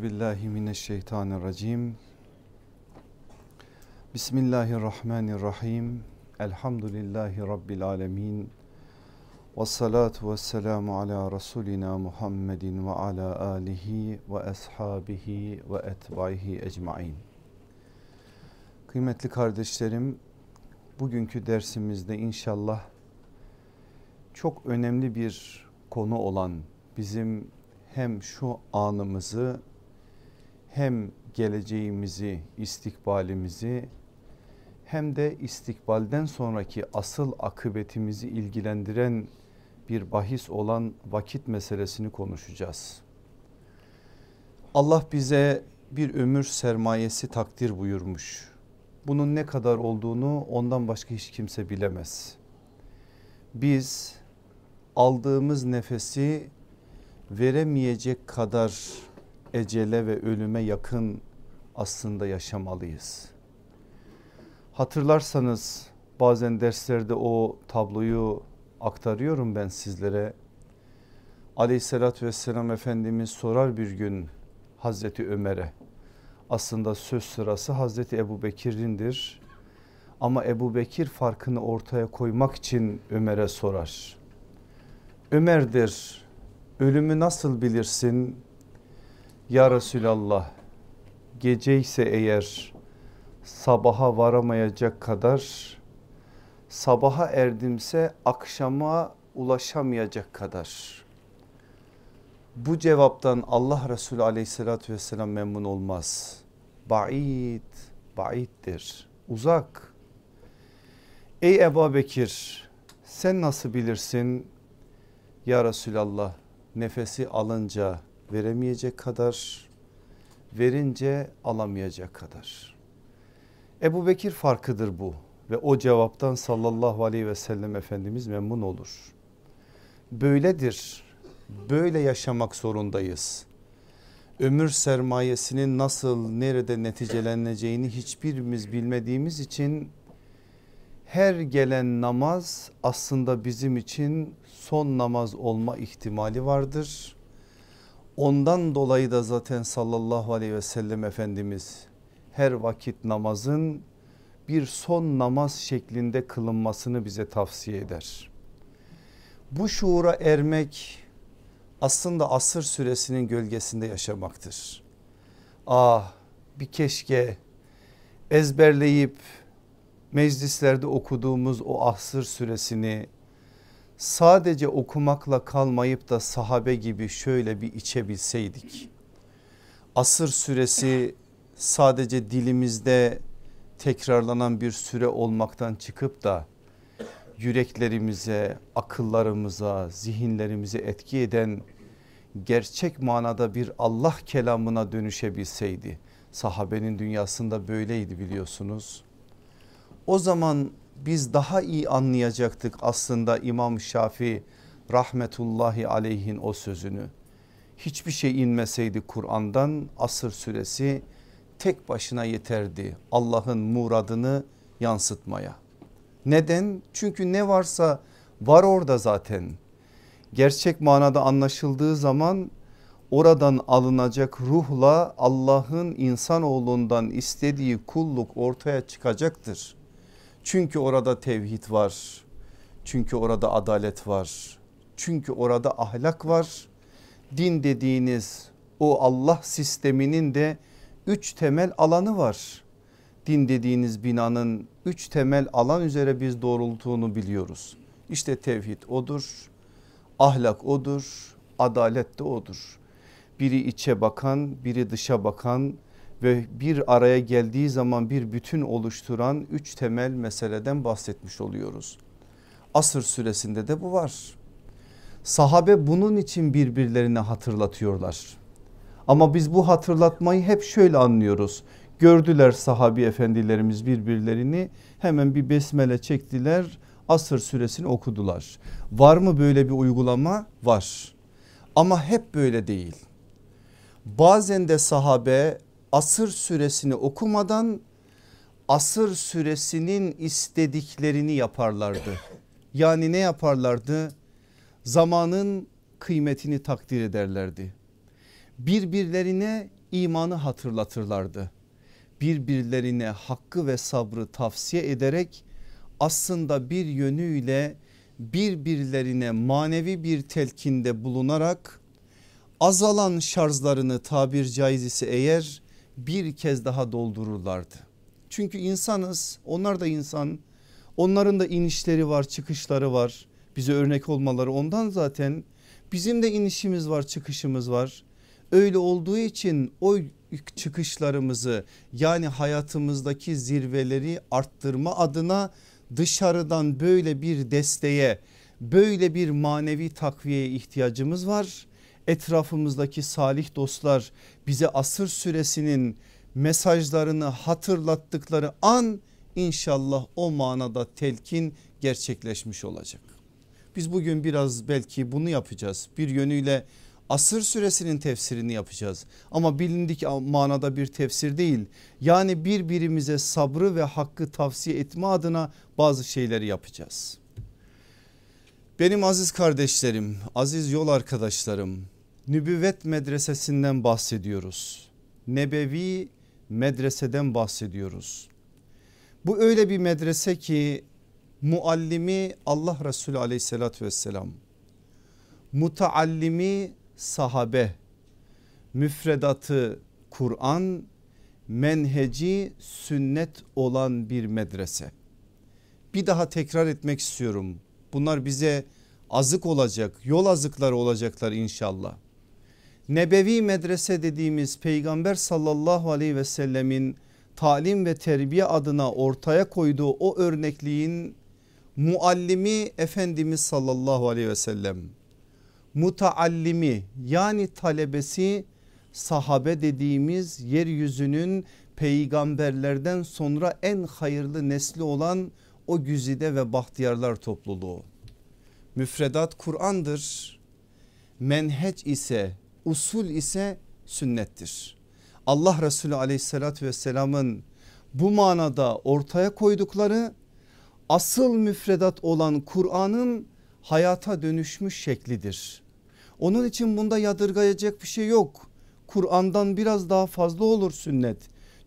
Euzu billahi mineşşeytanirracim. Bismillahirrahmanirrahim. Elhamdülillahi rabbil alamin. Ves salatu vesselamu ala rasulina Muhammedin ve ala alihi ve ashabihi ve etbaihi ecmaîn. Kıymetli kardeşlerim, bugünkü dersimizde inşallah çok önemli bir konu olan bizim hem şu anımızı hem geleceğimizi, istikbalimizi hem de istikbalden sonraki asıl akıbetimizi ilgilendiren bir bahis olan vakit meselesini konuşacağız. Allah bize bir ömür sermayesi takdir buyurmuş. Bunun ne kadar olduğunu ondan başka hiç kimse bilemez. Biz aldığımız nefesi veremeyecek kadar ecele ve ölüme yakın aslında yaşamalıyız. Hatırlarsanız bazen derslerde o tabloyu aktarıyorum ben sizlere. Aleyhissalatü vesselam Efendimiz sorar bir gün Hazreti Ömer'e. Aslında söz sırası Hazreti Ebu Bekir'indir. Ama Ebu Bekir farkını ortaya koymak için Ömer'e sorar. Ömer'dir ölümü nasıl bilirsin? Ya Resulallah gece ise eğer sabaha varamayacak kadar sabaha erdimse akşama ulaşamayacak kadar. Bu cevaptan Allah Resulü aleyhissalatü vesselam memnun olmaz. Ba'id, ba'iddir, uzak. Ey Ebu Bekir sen nasıl bilirsin? Ya Resulallah nefesi alınca veremeyecek kadar verince alamayacak kadar. Ebu Bekir farkıdır bu ve o cevaptan sallallahu aleyhi ve sellem Efendimiz memnun olur. Böyledir böyle yaşamak zorundayız. Ömür sermayesinin nasıl nerede neticeleneceğini hiçbirimiz bilmediğimiz için her gelen namaz aslında bizim için son namaz olma ihtimali vardır. Ondan dolayı da zaten sallallahu aleyhi ve sellem Efendimiz her vakit namazın bir son namaz şeklinde kılınmasını bize tavsiye eder. Bu şuura ermek aslında asır süresinin gölgesinde yaşamaktır. Ah bir keşke ezberleyip meclislerde okuduğumuz o asır süresini sadece okumakla kalmayıp da sahabe gibi şöyle bir içebilseydik. Asır süresi sadece dilimizde tekrarlanan bir süre olmaktan çıkıp da yüreklerimize, akıllarımıza, zihinlerimize etki eden gerçek manada bir Allah kelamına dönüşebilseydi. Sahabenin dünyasında böyleydi biliyorsunuz. O zaman biz daha iyi anlayacaktık aslında İmam Şafii rahmetullahi aleyhin o sözünü. Hiçbir şey inmeseydi Kur'an'dan asır süresi tek başına yeterdi Allah'ın muradını yansıtmaya. Neden? Çünkü ne varsa var orada zaten. Gerçek manada anlaşıldığı zaman oradan alınacak ruhla Allah'ın insanoğlundan istediği kulluk ortaya çıkacaktır. Çünkü orada tevhid var. Çünkü orada adalet var. Çünkü orada ahlak var. Din dediğiniz o Allah sisteminin de üç temel alanı var. Din dediğiniz binanın üç temel alan üzere biz doğrultuğunu biliyoruz. İşte tevhid odur, ahlak odur, adalet de odur. Biri içe bakan, biri dışa bakan, ve bir araya geldiği zaman bir bütün oluşturan üç temel meseleden bahsetmiş oluyoruz. Asır süresinde de bu var. Sahabe bunun için birbirlerine hatırlatıyorlar. Ama biz bu hatırlatmayı hep şöyle anlıyoruz. Gördüler sahabi efendilerimiz birbirlerini hemen bir besmele çektiler asır süresini okudular. Var mı böyle bir uygulama? Var. Ama hep böyle değil. Bazen de sahabe asır süresini okumadan asır süresinin istediklerini yaparlardı. Yani ne yaparlardı? Zamanın kıymetini takdir ederlerdi. birbirlerine imanı hatırlatırlardı. Birbirlerine hakkı ve sabrı tavsiye ederek aslında bir yönüyle birbirlerine manevi bir telkinde bulunarak azalan şarjlarını tabir caiz ise eğer bir kez daha doldururlardı. Çünkü insanız onlar da insan onların da inişleri var çıkışları var bize örnek olmaları ondan zaten bizim de inişimiz var çıkışımız var. Öyle olduğu için o çıkışlarımızı yani hayatımızdaki zirveleri arttırma adına dışarıdan böyle bir desteğe böyle bir manevi takviyeye ihtiyacımız var. Etrafımızdaki salih dostlar bize asır süresinin mesajlarını hatırlattıkları an inşallah o manada telkin gerçekleşmiş olacak. Biz bugün biraz belki bunu yapacağız. Bir yönüyle asır süresinin tefsirini yapacağız. Ama bilindik manada bir tefsir değil. Yani birbirimize sabrı ve hakkı tavsiye etme adına bazı şeyleri yapacağız. Benim aziz kardeşlerim, aziz yol arkadaşlarım, nübüvvet medresesinden bahsediyoruz. Nebevi medreseden bahsediyoruz. Bu öyle bir medrese ki muallimi Allah Resulü aleyhissalatü vesselam, mutaallimi sahabe, müfredatı Kur'an, menheci sünnet olan bir medrese. Bir daha tekrar etmek istiyorum. Bunlar bize azık olacak, yol azıkları olacaklar inşallah. Nebevi medrese dediğimiz peygamber sallallahu aleyhi ve sellemin talim ve terbiye adına ortaya koyduğu o örnekliğin muallimi Efendimiz sallallahu aleyhi ve sellem mutaallimi yani talebesi sahabe dediğimiz yeryüzünün peygamberlerden sonra en hayırlı nesli olan o güzide ve bahtiyarlar topluluğu. Müfredat Kur'an'dır. Menheç ise usul ise sünnettir. Allah Resulü aleyhissalatü vesselamın bu manada ortaya koydukları asıl müfredat olan Kur'an'ın hayata dönüşmüş şeklidir. Onun için bunda yadırgayacak bir şey yok. Kur'an'dan biraz daha fazla olur sünnet.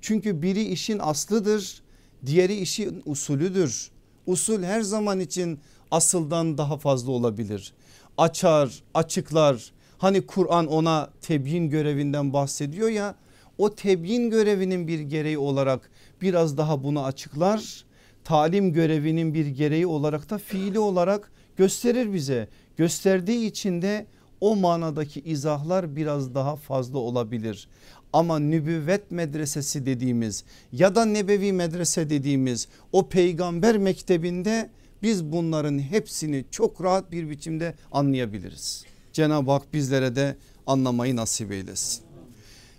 Çünkü biri işin aslıdır, diğeri işin usulüdür. Usul her zaman için asıldan daha fazla olabilir. Açar, açıklar. Hani Kur'an ona tebyin görevinden bahsediyor ya o tebyin görevinin bir gereği olarak biraz daha bunu açıklar. Talim görevinin bir gereği olarak da fiili olarak gösterir bize. Gösterdiği için de o manadaki izahlar biraz daha fazla olabilir. Ama nübüvvet medresesi dediğimiz ya da nebevi medrese dediğimiz o peygamber mektebinde biz bunların hepsini çok rahat bir biçimde anlayabiliriz. Cenab-ı Hak bizlere de anlamayı nasip eylesin.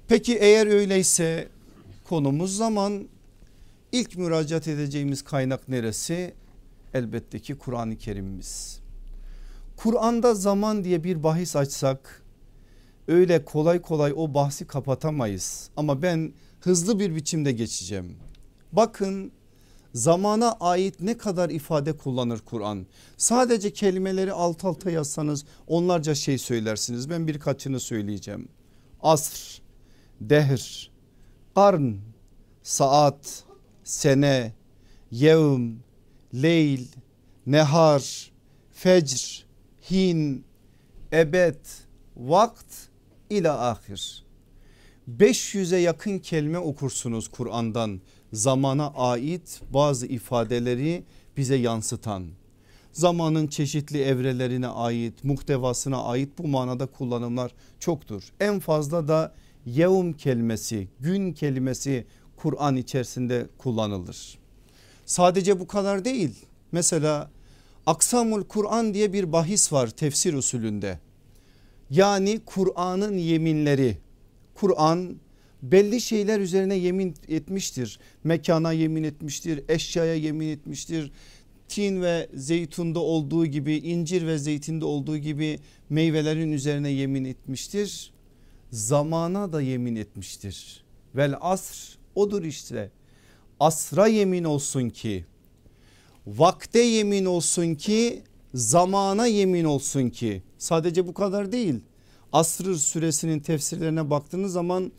Peki eğer öyleyse konumuz zaman ilk müracaat edeceğimiz kaynak neresi? Elbette ki Kur'an-ı Kerim'imiz. Kur'an'da zaman diye bir bahis açsak öyle kolay kolay o bahsi kapatamayız. Ama ben hızlı bir biçimde geçeceğim. Bakın zamana ait ne kadar ifade kullanır Kur'an. Sadece kelimeleri alt alta yazsanız onlarca şey söylersiniz. Ben birkaçını söyleyeceğim. Asr, dehr, karn, saat, sene, yevm, leyl, nehar, fecr, hin, ebed, vakt ila ahir. 500'e yakın kelime okursunuz Kur'an'dan zamana ait bazı ifadeleri bize yansıtan zamanın çeşitli evrelerine ait muhtevasına ait bu manada kullanımlar çoktur. En fazla da yevm kelimesi gün kelimesi Kur'an içerisinde kullanılır. Sadece bu kadar değil mesela Aksamul Kur'an diye bir bahis var tefsir usulünde. Yani Kur'an'ın yeminleri Kur'an belli şeyler üzerine yemin etmiştir. Mekana yemin etmiştir, eşyaya yemin etmiştir. Tin ve zeytunda olduğu gibi incir ve zeytinde olduğu gibi meyvelerin üzerine yemin etmiştir. Zamana da yemin etmiştir. Vel asr odur işte. Asra yemin olsun ki vakte yemin olsun ki zamana yemin olsun ki sadece bu kadar değil Asr suresinin tefsirlerine baktığınız zaman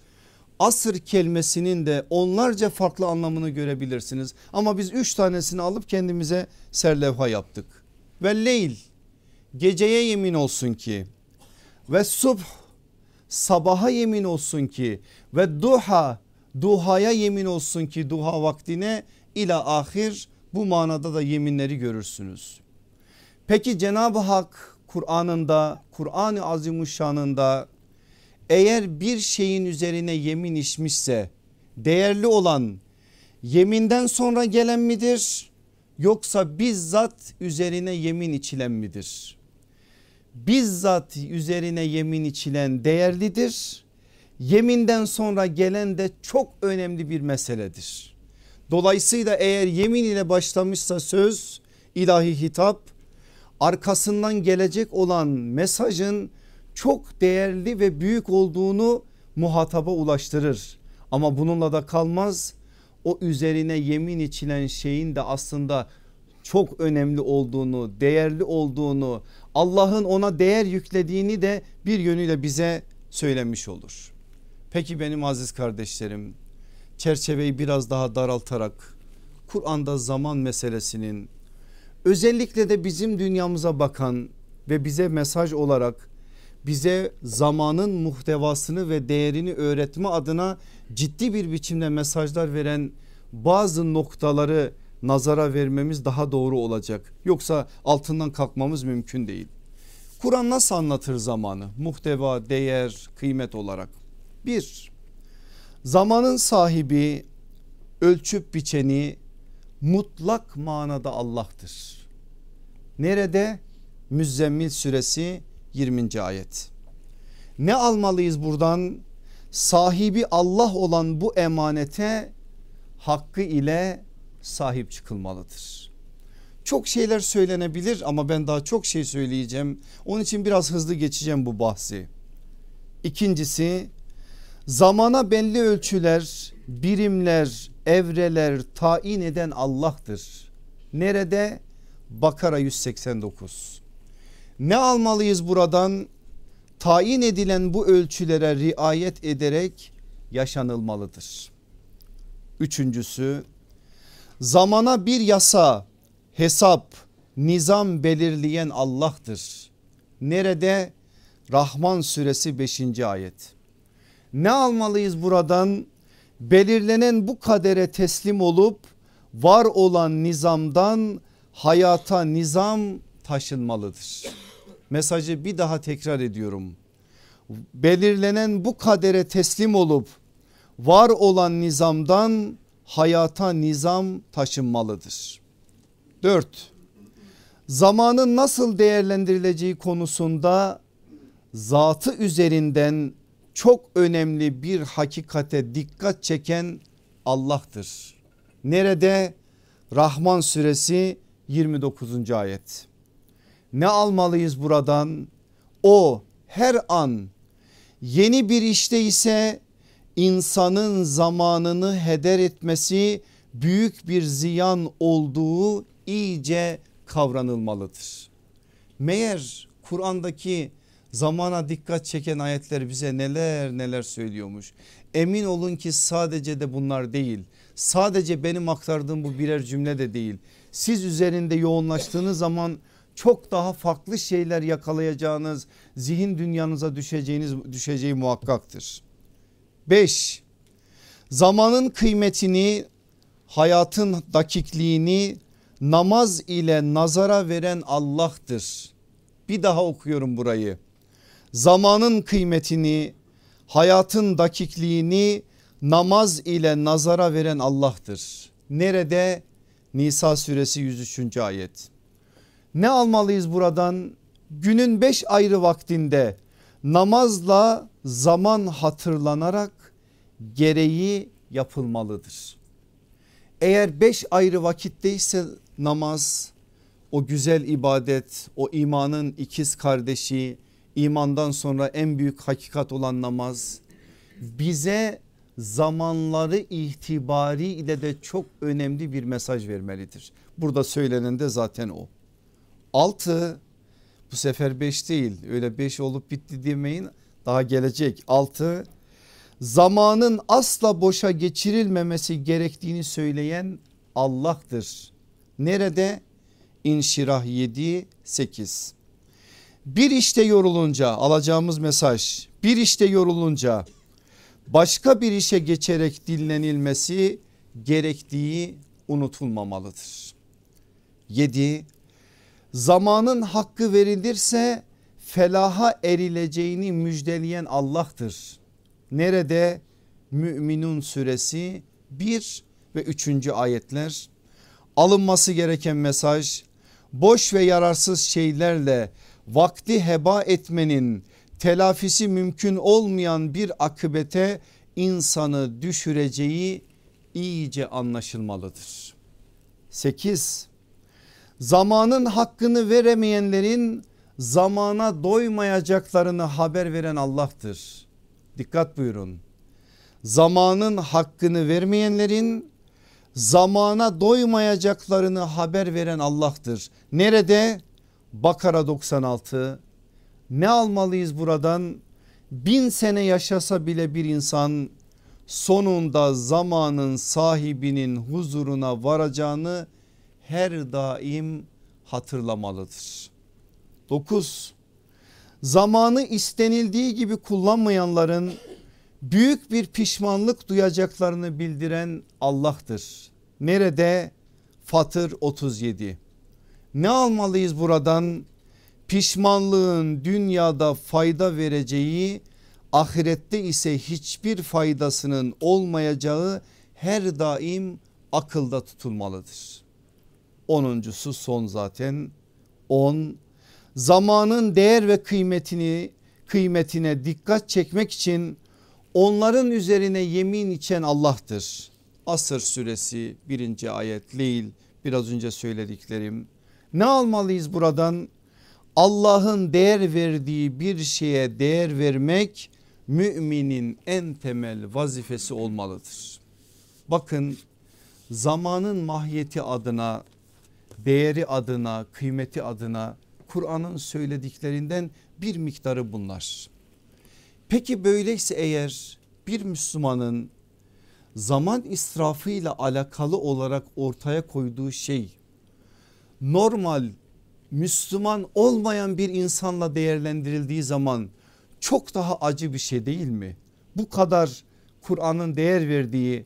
asır kelimesinin de onlarca farklı anlamını görebilirsiniz. Ama biz üç tanesini alıp kendimize serlevha yaptık. Ve leyl geceye yemin olsun ki ve subh sabaha yemin olsun ki ve duha duhaya yemin olsun ki duha vaktine ila ahir bu manada da yeminleri görürsünüz. Peki Cenab-ı Hak Kur'an'ında Kur'an-ı Azimuşşan'ında eğer bir şeyin üzerine yemin içmişse değerli olan yeminden sonra gelen midir yoksa bizzat üzerine yemin içilen midir? Bizzat üzerine yemin içilen değerlidir. Yeminden sonra gelen de çok önemli bir meseledir. Dolayısıyla eğer yemin ile başlamışsa söz ilahi hitap arkasından gelecek olan mesajın çok değerli ve büyük olduğunu muhataba ulaştırır. Ama bununla da kalmaz o üzerine yemin içilen şeyin de aslında çok önemli olduğunu değerli olduğunu Allah'ın ona değer yüklediğini de bir yönüyle bize söylemiş olur. Peki benim aziz kardeşlerim çerçeveyi biraz daha daraltarak Kur'an'da zaman meselesinin özellikle de bizim dünyamıza bakan ve bize mesaj olarak bize zamanın muhtevasını ve değerini öğretme adına ciddi bir biçimde mesajlar veren bazı noktaları nazara vermemiz daha doğru olacak. Yoksa altından kalkmamız mümkün değil. Kur'an nasıl anlatır zamanı? Muhteva, değer, kıymet olarak. Bir, zamanın sahibi, ölçüp biçeni mutlak manada Allah'tır. Nerede? Müzzemmil suresi 20. ayet. Ne almalıyız buradan? Sahibi Allah olan bu emanete hakkı ile sahip çıkılmalıdır. Çok şeyler söylenebilir ama ben daha çok şey söyleyeceğim. Onun için biraz hızlı geçeceğim bu bahsi. İkincisi zamana belli ölçüler, birimler, evreler tayin eden Allah'tır. Nerede? Bakara 189. Ne almalıyız buradan? Tayin edilen bu ölçülere riayet ederek yaşanılmalıdır. Üçüncüsü zamana bir yasa, hesap, nizam belirleyen Allah'tır. Nerede? Rahman suresi 5. ayet. Ne almalıyız buradan? Belirlenen bu kadere teslim olup var olan nizamdan hayata nizam taşınmalıdır. Mesajı bir daha tekrar ediyorum. Belirlenen bu kadere teslim olup var olan nizamdan hayata nizam taşınmalıdır. 4. Zamanın nasıl değerlendirileceği konusunda zatı üzerinden çok önemli bir hakikate dikkat çeken Allah'tır. Nerede? Rahman suresi 29. ayet. Ne almalıyız buradan? O her an yeni bir işte ise insanın zamanını heder etmesi büyük bir ziyan olduğu iyice kavranılmalıdır. Meğer Kur'an'daki zamana dikkat çeken ayetler bize neler neler söylüyormuş. Emin olun ki sadece de bunlar değil. Sadece benim aktardığım bu birer cümle de değil. Siz üzerinde yoğunlaştığınız zaman çok daha farklı şeyler yakalayacağınız zihin dünyanıza düşeceğiniz düşeceği muhakkaktır. 5. Zamanın kıymetini hayatın dakikliğini namaz ile nazara veren Allah'tır. Bir daha okuyorum burayı. Zamanın kıymetini hayatın dakikliğini namaz ile nazara veren Allah'tır. Nerede? Nisa suresi 103. ayet. Ne almalıyız buradan? Günün beş ayrı vaktinde namazla zaman hatırlanarak gereği yapılmalıdır. Eğer beş ayrı vakitteyse namaz o güzel ibadet o imanın ikiz kardeşi imandan sonra en büyük hakikat olan namaz bize zamanları itibari ile de çok önemli bir mesaj vermelidir. Burada söylenen de zaten o. 6 bu sefer 5 değil öyle 5 olup bitti demeyin daha gelecek. 6 zamanın asla boşa geçirilmemesi gerektiğini söyleyen Allah'tır. Nerede? İnşirah 7 8. Bir işte yorulunca alacağımız mesaj bir işte yorulunca başka bir işe geçerek dinlenilmesi gerektiği unutulmamalıdır. 7. Zamanın hakkı verilirse felaha erileceğini müjdeleyen Allah'tır. Nerede? Müminun suresi 1 ve 3. ayetler. Alınması gereken mesaj boş ve yararsız şeylerle vakti heba etmenin telafisi mümkün olmayan bir akıbete insanı düşüreceği iyice anlaşılmalıdır. 8. Zamanın hakkını veremeyenlerin zamana doymayacaklarını haber veren Allah'tır. Dikkat buyurun. Zamanın hakkını vermeyenlerin zamana doymayacaklarını haber veren Allah'tır. Nerede? Bakara 96. Ne almalıyız buradan? Bin sene yaşasa bile bir insan sonunda zamanın sahibinin huzuruna varacağını her daim hatırlamalıdır. 9. Zamanı istenildiği gibi kullanmayanların büyük bir pişmanlık duyacaklarını bildiren Allah'tır. Nerede? Fatır 37. Ne almalıyız buradan? Pişmanlığın dünyada fayda vereceği ahirette ise hiçbir faydasının olmayacağı her daim akılda tutulmalıdır. Onuncusu son zaten 10 zamanın değer ve kıymetini kıymetine dikkat çekmek için onların üzerine yemin içen Allah'tır. Asır suresi birinci ayet Leyl biraz önce söylediklerim. Ne almalıyız buradan? Allah'ın değer verdiği bir şeye değer vermek müminin en temel vazifesi olmalıdır. Bakın zamanın mahiyeti adına değeri adına kıymeti adına Kur'an'ın söylediklerinden bir miktarı bunlar. Peki böyleyse eğer bir Müslümanın zaman israfıyla alakalı olarak ortaya koyduğu şey normal Müslüman olmayan bir insanla değerlendirildiği zaman çok daha acı bir şey değil mi? Bu kadar Kur'an'ın değer verdiği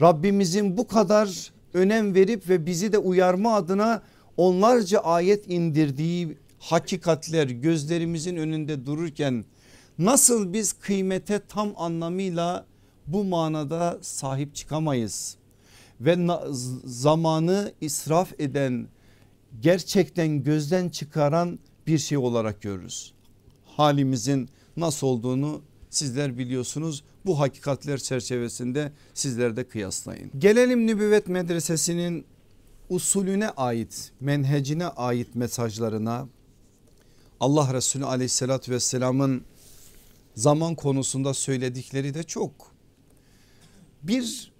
Rabbimizin bu kadar önem verip ve bizi de uyarma adına onlarca ayet indirdiği hakikatler gözlerimizin önünde dururken nasıl biz kıymete tam anlamıyla bu manada sahip çıkamayız ve zamanı israf eden gerçekten gözden çıkaran bir şey olarak görürüz. Halimizin nasıl olduğunu sizler biliyorsunuz. Bu hakikatler çerçevesinde sizler de kıyaslayın. Gelelim nübüvvet medresesinin usulüne ait menhecine ait mesajlarına Allah Resulü aleyhissalatü vesselamın zaman konusunda söyledikleri de çok. Bir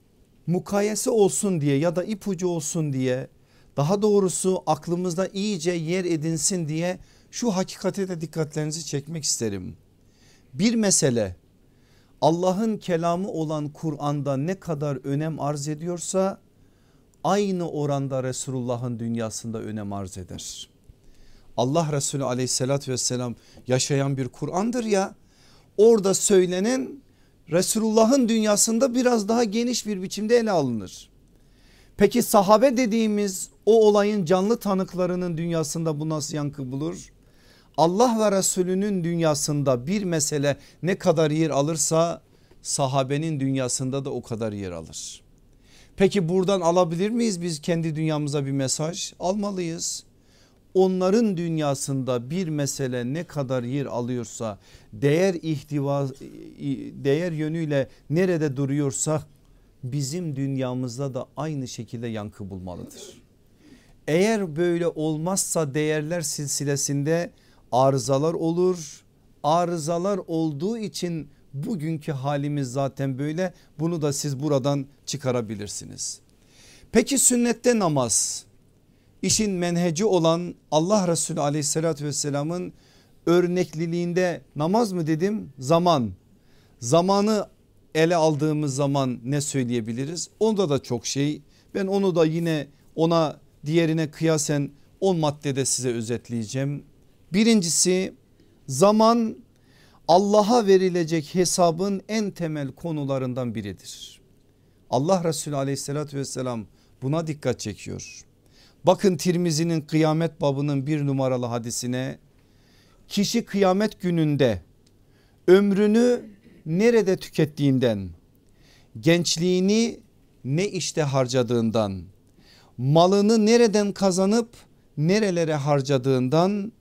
mukayese olsun diye ya da ipucu olsun diye daha doğrusu aklımızda iyice yer edinsin diye şu hakikate de dikkatlerinizi çekmek isterim. Bir mesele Allah'ın kelamı olan Kur'an'da ne kadar önem arz ediyorsa aynı oranda Resulullah'ın dünyasında önem arz eder. Allah Resulü aleyhissalatü vesselam yaşayan bir Kur'an'dır ya orada söylenen Resulullah'ın dünyasında biraz daha geniş bir biçimde ele alınır. Peki sahabe dediğimiz o olayın canlı tanıklarının dünyasında bu nasıl yankı bulur? Allah ve Resulünün dünyasında bir mesele ne kadar yer alırsa sahabenin dünyasında da o kadar yer alır. Peki buradan alabilir miyiz biz kendi dünyamıza bir mesaj? Almalıyız. Onların dünyasında bir mesele ne kadar yer alıyorsa değer ihtiva değer yönüyle nerede duruyorsa bizim dünyamızda da aynı şekilde yankı bulmalıdır. Eğer böyle olmazsa değerler silsilesinde arızalar olur. Arızalar olduğu için bugünkü halimiz zaten böyle. Bunu da siz buradan çıkarabilirsiniz. Peki sünnette namaz işin menheci olan Allah Resulü aleyhissalatü vesselamın örnekliliğinde namaz mı dedim zaman zamanı ele aldığımız zaman ne söyleyebiliriz? Onda da çok şey ben onu da yine ona diğerine kıyasen 10 maddede size özetleyeceğim. Birincisi zaman Allah'a verilecek hesabın en temel konularından biridir. Allah Resulü aleyhissalatü vesselam buna dikkat çekiyor. Bakın Tirmizi'nin kıyamet babının bir numaralı hadisine kişi kıyamet gününde ömrünü nerede tükettiğinden gençliğini ne işte harcadığından malını nereden kazanıp nerelere harcadığından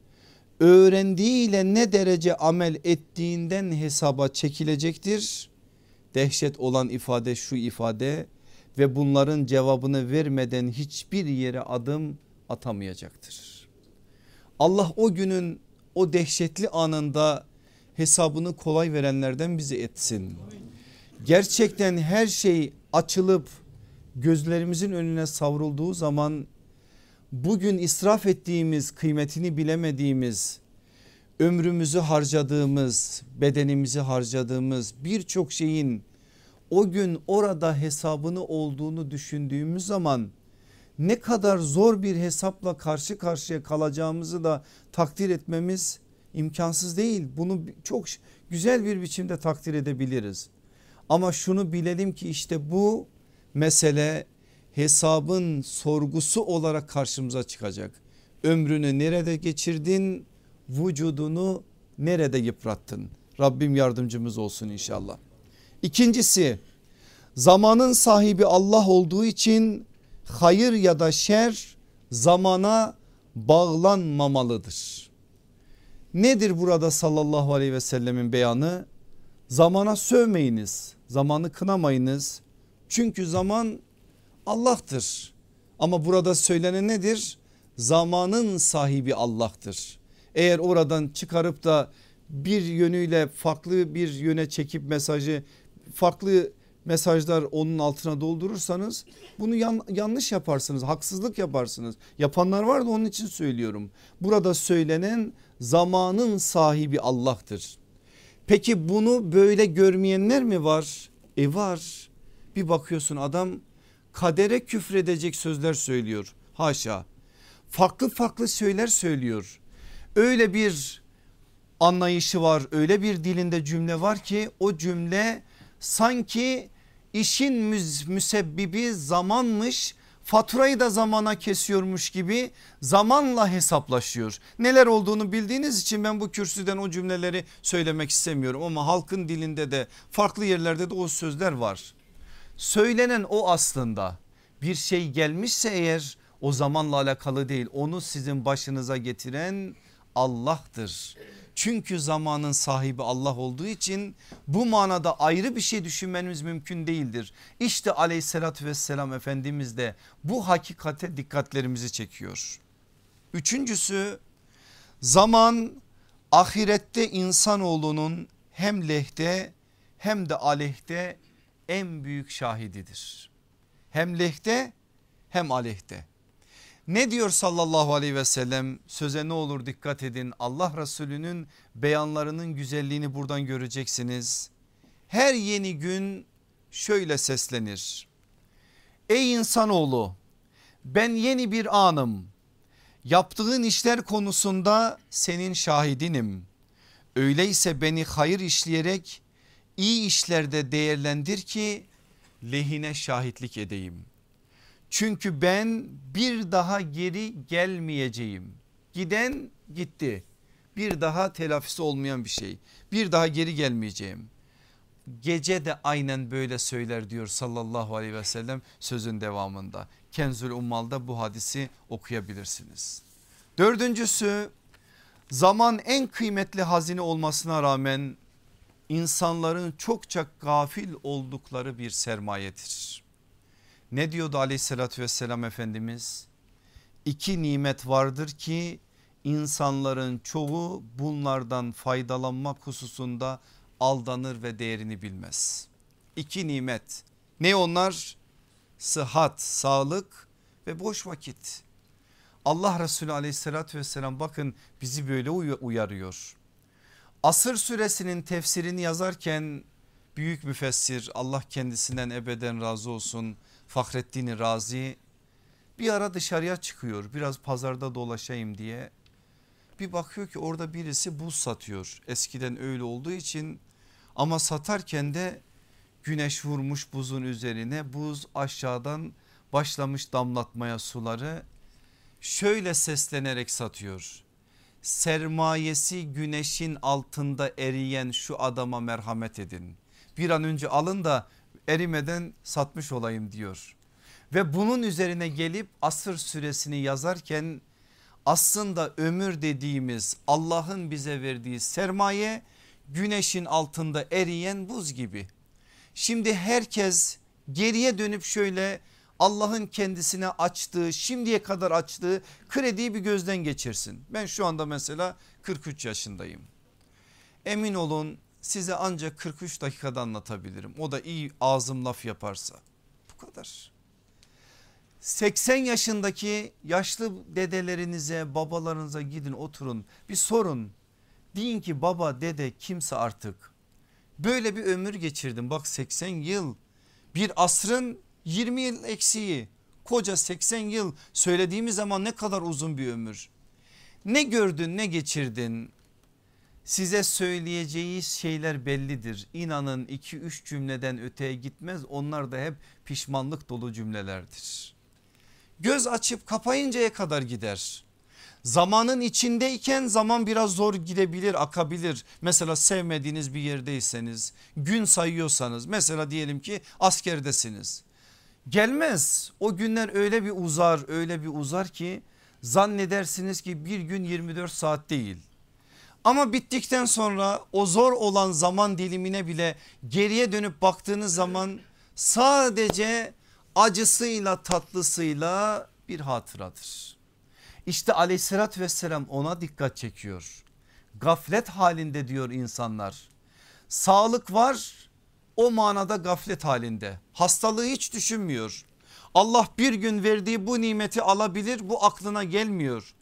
öğrendiğiyle ne derece amel ettiğinden hesaba çekilecektir. Dehşet olan ifade şu ifade ve bunların cevabını vermeden hiçbir yere adım atamayacaktır. Allah o günün o dehşetli anında hesabını kolay verenlerden bizi etsin. Gerçekten her şey açılıp gözlerimizin önüne savrulduğu zaman bugün israf ettiğimiz kıymetini bilemediğimiz ömrümüzü harcadığımız bedenimizi harcadığımız birçok şeyin o gün orada hesabını olduğunu düşündüğümüz zaman ne kadar zor bir hesapla karşı karşıya kalacağımızı da takdir etmemiz imkansız değil. Bunu çok güzel bir biçimde takdir edebiliriz. Ama şunu bilelim ki işte bu mesele hesabın sorgusu olarak karşımıza çıkacak. Ömrünü nerede geçirdin? Vücudunu nerede yıprattın? Rabbim yardımcımız olsun inşallah. İkincisi zamanın sahibi Allah olduğu için hayır ya da şer zamana bağlanmamalıdır. Nedir burada sallallahu aleyhi ve sellemin beyanı? Zamana sövmeyiniz, zamanı kınamayınız. Çünkü zaman Allah'tır. Ama burada söylenen nedir? Zamanın sahibi Allah'tır. Eğer oradan çıkarıp da bir yönüyle farklı bir yöne çekip mesajı farklı mesajlar onun altına doldurursanız bunu yan, yanlış yaparsınız haksızlık yaparsınız yapanlar var da onun için söylüyorum burada söylenen zamanın sahibi Allah'tır peki bunu böyle görmeyenler mi var e var bir bakıyorsun adam kadere küfredecek sözler söylüyor haşa farklı farklı söyler söylüyor öyle bir anlayışı var öyle bir dilinde cümle var ki o cümle sanki işin müsebbibi zamanmış faturayı da zamana kesiyormuş gibi zamanla hesaplaşıyor. Neler olduğunu bildiğiniz için ben bu kürsüden o cümleleri söylemek istemiyorum ama halkın dilinde de farklı yerlerde de o sözler var. Söylenen o aslında bir şey gelmişse eğer o zamanla alakalı değil onu sizin başınıza getiren Allah'tır. Çünkü zamanın sahibi Allah olduğu için bu manada ayrı bir şey düşünmeniz mümkün değildir. İşte aleyhissalatü vesselam Efendimiz de bu hakikate dikkatlerimizi çekiyor. Üçüncüsü zaman ahirette insanoğlunun hem lehte hem de aleyhte en büyük şahididir. Hem lehte hem aleyhte. Ne diyor sallallahu aleyhi ve sellem söze ne olur dikkat edin Allah Resulü'nün beyanlarının güzelliğini buradan göreceksiniz. Her yeni gün şöyle seslenir. Ey insanoğlu ben yeni bir anım yaptığın işler konusunda senin şahidinim. Öyleyse beni hayır işleyerek iyi işlerde değerlendir ki lehine şahitlik edeyim. Çünkü ben bir daha geri gelmeyeceğim. Giden gitti. Bir daha telafisi olmayan bir şey. Bir daha geri gelmeyeceğim. Gece de aynen böyle söyler diyor sallallahu aleyhi ve sellem sözün devamında. Kenzül Ummal'da bu hadisi okuyabilirsiniz. Dördüncüsü zaman en kıymetli hazine olmasına rağmen insanların çokça gafil oldukları bir sermayedir. Ne diyordu aleyhissalatü vesselam Efendimiz? İki nimet vardır ki insanların çoğu bunlardan faydalanmak hususunda aldanır ve değerini bilmez. İki nimet ne onlar? Sıhhat, sağlık ve boş vakit. Allah Resulü aleyhissalatü vesselam bakın bizi böyle uyarıyor. Asır suresinin tefsirini yazarken büyük müfessir Allah kendisinden ebeden razı olsun Fahrettin Razi bir ara dışarıya çıkıyor biraz pazarda dolaşayım diye. Bir bakıyor ki orada birisi buz satıyor eskiden öyle olduğu için ama satarken de güneş vurmuş buzun üzerine buz aşağıdan başlamış damlatmaya suları şöyle seslenerek satıyor. Sermayesi güneşin altında eriyen şu adama merhamet edin. Bir an önce alın da erimeden satmış olayım diyor. Ve bunun üzerine gelip asır süresini yazarken aslında ömür dediğimiz Allah'ın bize verdiği sermaye güneşin altında eriyen buz gibi. Şimdi herkes geriye dönüp şöyle Allah'ın kendisine açtığı şimdiye kadar açtığı krediyi bir gözden geçirsin. Ben şu anda mesela 43 yaşındayım. Emin olun size ancak 43 dakikada anlatabilirim. O da iyi ağzım laf yaparsa. Bu kadar. 80 yaşındaki yaşlı dedelerinize babalarınıza gidin oturun bir sorun. Deyin ki baba dede kimse artık böyle bir ömür geçirdim bak 80 yıl bir asrın 20 yıl eksiği koca 80 yıl söylediğimiz zaman ne kadar uzun bir ömür. Ne gördün ne geçirdin size söyleyeceği şeyler bellidir. İnanın 2-3 cümleden öteye gitmez onlar da hep pişmanlık dolu cümlelerdir. Göz açıp kapayıncaya kadar gider. Zamanın içindeyken zaman biraz zor gidebilir akabilir. Mesela sevmediğiniz bir yerdeyseniz gün sayıyorsanız mesela diyelim ki askerdesiniz. Gelmez o günler öyle bir uzar öyle bir uzar ki zannedersiniz ki bir gün 24 saat değil. Ama bittikten sonra o zor olan zaman dilimine bile geriye dönüp baktığınız zaman sadece acısıyla tatlısıyla bir hatıradır. İşte aleyhissalatü vesselam ona dikkat çekiyor. Gaflet halinde diyor insanlar. Sağlık var o manada gaflet halinde. Hastalığı hiç düşünmüyor. Allah bir gün verdiği bu nimeti alabilir bu aklına gelmiyor.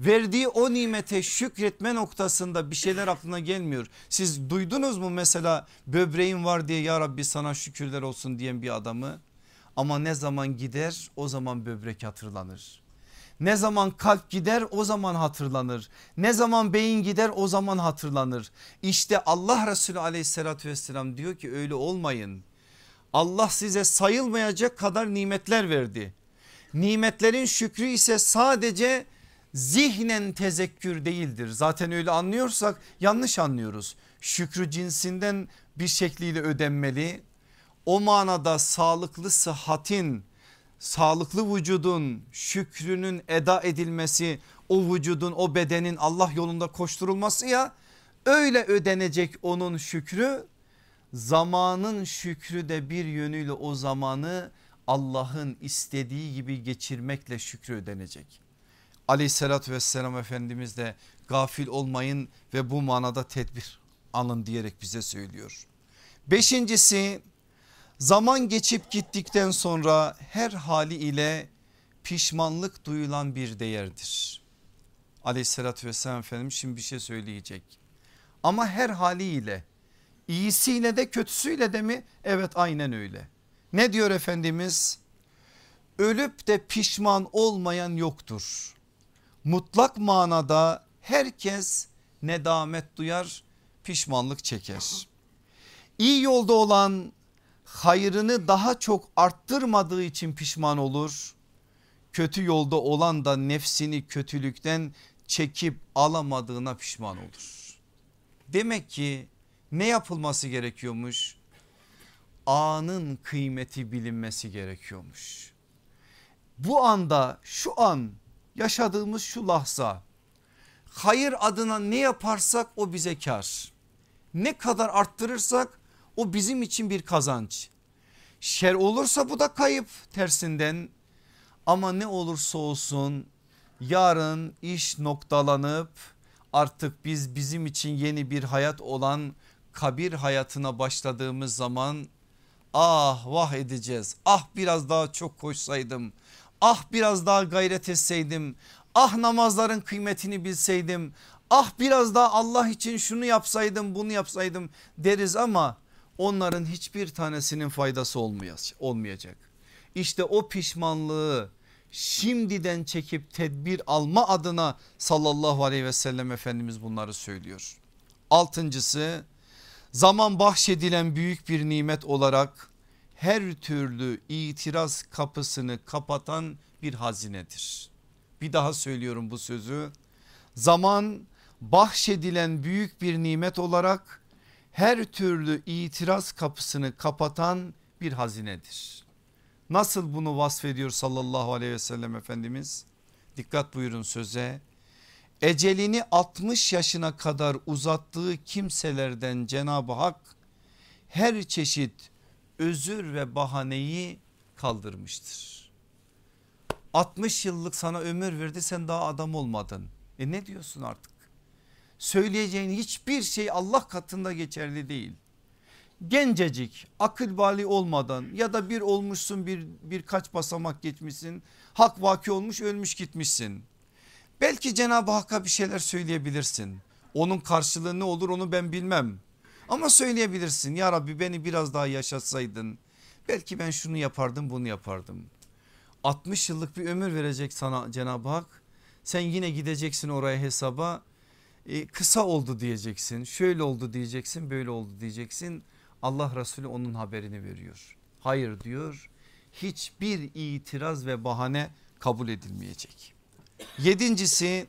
Verdiği o nimete şükretme noktasında bir şeyler aklına gelmiyor. Siz duydunuz mu mesela böbreğin var diye ya Rabbi sana şükürler olsun diyen bir adamı? Ama ne zaman gider o zaman böbrek hatırlanır. Ne zaman kalp gider o zaman hatırlanır. Ne zaman beyin gider o zaman hatırlanır. İşte Allah Resulü aleyhissalatü vesselam diyor ki öyle olmayın. Allah size sayılmayacak kadar nimetler verdi. Nimetlerin şükrü ise sadece zihnen tezekkür değildir. Zaten öyle anlıyorsak yanlış anlıyoruz. Şükrü cinsinden bir şekliyle ödenmeli. O manada sağlıklı sıhhatin sağlıklı vücudun şükrünün eda edilmesi o vücudun o bedenin Allah yolunda koşturulması ya öyle ödenecek onun şükrü zamanın şükrü de bir yönüyle o zamanı Allah'ın istediği gibi geçirmekle şükrü ödenecek. Aleyhissalatü vesselam Efendimiz de gafil olmayın ve bu manada tedbir alın diyerek bize söylüyor. Beşincisi Zaman geçip gittikten sonra her hali ile pişmanlık duyulan bir değerdir. Aleyhissalatü vesselam Efendimiz şimdi bir şey söyleyecek. Ama her haliyle iyisiyle de kötüsüyle de mi? Evet aynen öyle. Ne diyor Efendimiz? Ölüp de pişman olmayan yoktur. Mutlak manada herkes nedamet duyar pişmanlık çeker. İyi yolda olan hayrını daha çok arttırmadığı için pişman olur. Kötü yolda olan da nefsini kötülükten çekip alamadığına pişman olur. Demek ki ne yapılması gerekiyormuş? Anın kıymeti bilinmesi gerekiyormuş. Bu anda şu an yaşadığımız şu lahza hayır adına ne yaparsak o bize kar. Ne kadar arttırırsak o bizim için bir kazanç. Şer olursa bu da kayıp tersinden ama ne olursa olsun yarın iş noktalanıp artık biz bizim için yeni bir hayat olan kabir hayatına başladığımız zaman ah vah edeceğiz. Ah biraz daha çok koşsaydım. Ah biraz daha gayret etseydim. Ah namazların kıymetini bilseydim. Ah biraz daha Allah için şunu yapsaydım bunu yapsaydım deriz ama onların hiçbir tanesinin faydası olmayacak. İşte o pişmanlığı şimdiden çekip tedbir alma adına sallallahu aleyhi ve sellem Efendimiz bunları söylüyor. Altıncısı zaman bahşedilen büyük bir nimet olarak her türlü itiraz kapısını kapatan bir hazinedir. Bir daha söylüyorum bu sözü. Zaman bahşedilen büyük bir nimet olarak her türlü itiraz kapısını kapatan bir hazinedir. Nasıl bunu vasfediyor sallallahu aleyhi ve sellem Efendimiz? Dikkat buyurun söze. Ecelini 60 yaşına kadar uzattığı kimselerden Cenab-ı Hak her çeşit özür ve bahaneyi kaldırmıştır. 60 yıllık sana ömür verdi sen daha adam olmadın. E ne diyorsun artık? Söyleyeceğin hiçbir şey Allah katında geçerli değil. Gencecik akıl bali olmadan ya da bir olmuşsun bir birkaç basamak geçmişsin. Hak vaki olmuş ölmüş gitmişsin. Belki Cenab-ı Hakk'a bir şeyler söyleyebilirsin. Onun karşılığı ne olur onu ben bilmem. Ama söyleyebilirsin ya Rabbi beni biraz daha yaşatsaydın. Belki ben şunu yapardım bunu yapardım. 60 yıllık bir ömür verecek sana Cenab-ı Hak. Sen yine gideceksin oraya hesaba. E, kısa oldu diyeceksin. Şöyle oldu diyeceksin böyle oldu diyeceksin. Allah Resulü onun haberini veriyor. Hayır diyor hiçbir itiraz ve bahane kabul edilmeyecek. Yedincisi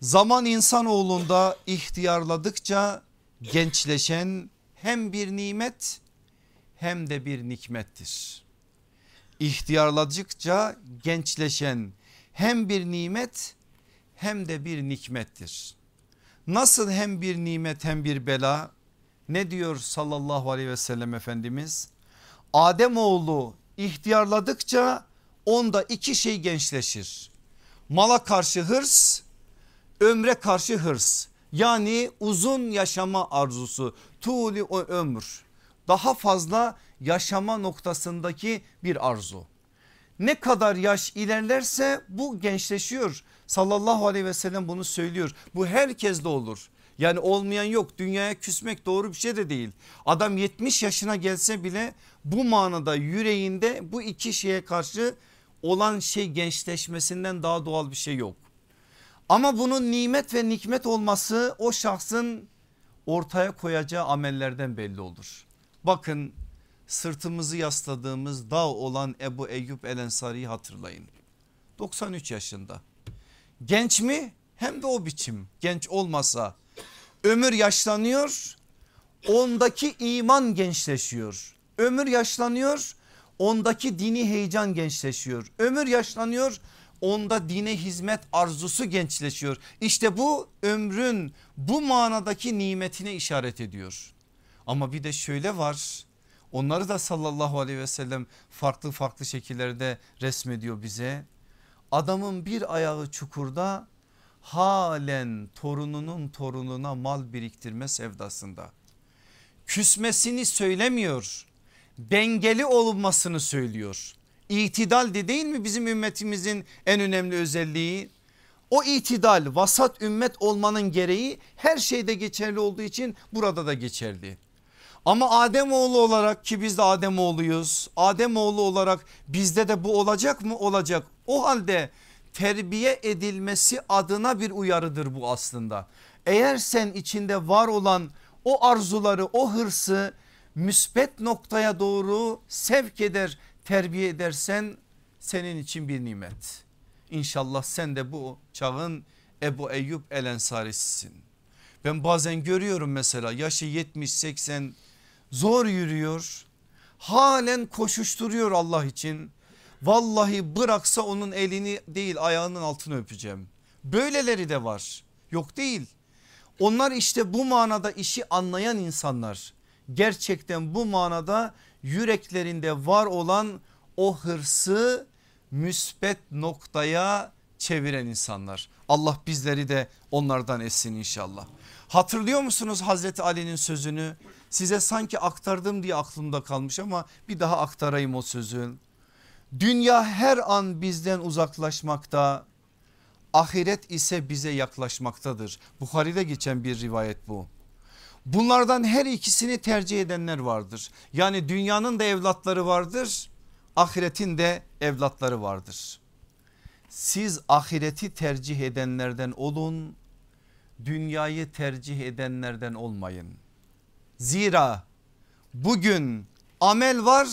zaman insanoğlunda ihtiyarladıkça gençleşen hem bir nimet hem de bir nikmettir. İhtiyarladıkça gençleşen hem bir nimet hem de bir nikmettir. Nasıl hem bir nimet hem bir bela ne diyor sallallahu aleyhi ve sellem Efendimiz? Adem oğlu ihtiyarladıkça onda iki şey gençleşir. Mala karşı hırs, ömre karşı hırs. Yani uzun yaşama arzusu, tuğli o ömür. Daha fazla yaşama noktasındaki bir arzu. Ne kadar yaş ilerlerse bu gençleşiyor. Sallallahu aleyhi ve sellem bunu söylüyor. Bu herkeste olur. Yani olmayan yok dünyaya küsmek doğru bir şey de değil. Adam 70 yaşına gelse bile bu manada yüreğinde bu iki şeye karşı olan şey gençleşmesinden daha doğal bir şey yok. Ama bunun nimet ve nikmet olması o şahsın ortaya koyacağı amellerden belli olur. Bakın sırtımızı yasladığımız dağ olan Ebu Eyyub El Ensari'yi hatırlayın. 93 yaşında. Genç mi? Hem de o biçim. Genç olmasa ömür yaşlanıyor. Ondaki iman gençleşiyor. Ömür yaşlanıyor. Ondaki dini heyecan gençleşiyor. Ömür yaşlanıyor onda dine hizmet arzusu gençleşiyor. İşte bu ömrün bu manadaki nimetine işaret ediyor. Ama bir de şöyle var onları da sallallahu aleyhi ve sellem farklı farklı şekillerde resmediyor bize. Adamın bir ayağı çukurda halen torununun torununa mal biriktirme sevdasında. Küsmesini söylemiyor dengeli olmasını söylüyor. İtidal de değil mi bizim ümmetimizin en önemli özelliği? O itidal vasat ümmet olmanın gereği her şeyde geçerli olduğu için burada da geçerli. Ama Ademoğlu olarak ki biz de Ademoğluyuz. Ademoğlu olarak bizde de bu olacak mı? Olacak. O halde terbiye edilmesi adına bir uyarıdır bu aslında. Eğer sen içinde var olan o arzuları o hırsı müspet noktaya doğru sevk eder terbiye edersen senin için bir nimet. İnşallah sen de bu çağın Ebu Eyyub El Ensarisisin. Ben bazen görüyorum mesela yaşı 70-80 zor yürüyor. Halen koşuşturuyor Allah için. Vallahi bıraksa onun elini değil ayağının altını öpeceğim. Böyleleri de var. Yok değil. Onlar işte bu manada işi anlayan insanlar. Gerçekten bu manada yüreklerinde var olan o hırsı müspet noktaya çeviren insanlar. Allah bizleri de onlardan etsin inşallah. Hatırlıyor musunuz Hazreti Ali'nin sözünü? Size sanki aktardım diye aklımda kalmış ama bir daha aktarayım o sözü. Dünya her an bizden uzaklaşmakta. Ahiret ise bize yaklaşmaktadır. Bukhari'de geçen bir rivayet bu. Bunlardan her ikisini tercih edenler vardır. Yani dünyanın da evlatları vardır. Ahiretin de evlatları vardır. Siz ahireti tercih edenlerden olun. Dünyayı tercih edenlerden olmayın. Zira bugün amel var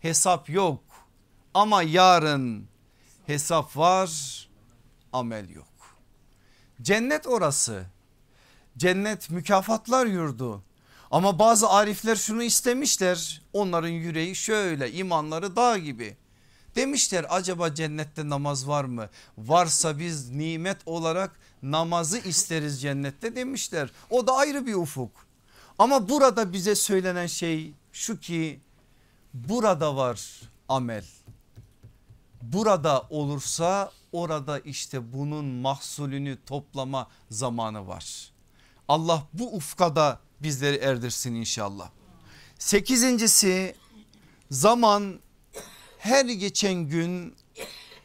hesap yok. Ama yarın hesap var amel yok. Cennet orası. Cennet mükafatlar yurdu. Ama bazı arifler şunu istemişler. Onların yüreği şöyle imanları dağ gibi. Demişler acaba cennette namaz var mı? Varsa biz nimet olarak namazı isteriz cennette demişler. O da ayrı bir ufuk. Ama burada bize söylenen şey şu ki burada var amel. Burada olursa orada işte bunun mahsulünü toplama zamanı var. Allah bu ufkada bizleri erdirsin inşallah. Sekizincisi zaman her geçen gün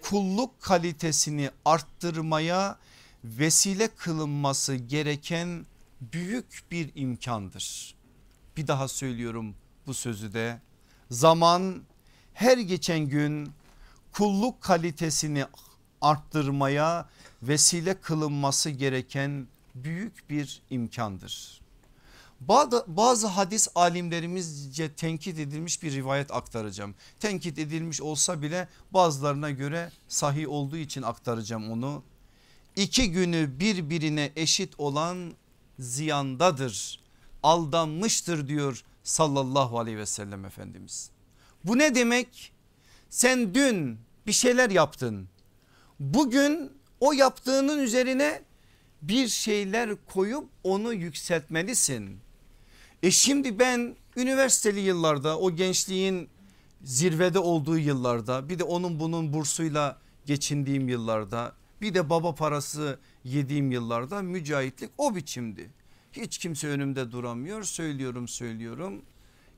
kulluk kalitesini arttırmaya vesile kılınması gereken büyük bir imkandır. Bir daha söylüyorum bu sözü de zaman her geçen gün kulluk kalitesini arttırmaya vesile kılınması gereken büyük bir imkandır. Bazı, hadis alimlerimizce tenkit edilmiş bir rivayet aktaracağım. Tenkit edilmiş olsa bile bazılarına göre sahih olduğu için aktaracağım onu. İki günü birbirine eşit olan ziyandadır. Aldanmıştır diyor sallallahu aleyhi ve sellem Efendimiz. Bu ne demek? Sen dün bir şeyler yaptın. Bugün o yaptığının üzerine bir şeyler koyup onu yükseltmelisin. E şimdi ben üniversiteli yıllarda o gençliğin zirvede olduğu yıllarda bir de onun bunun bursuyla geçindiğim yıllarda bir de baba parası yediğim yıllarda mücahitlik o biçimdi. Hiç kimse önümde duramıyor söylüyorum söylüyorum.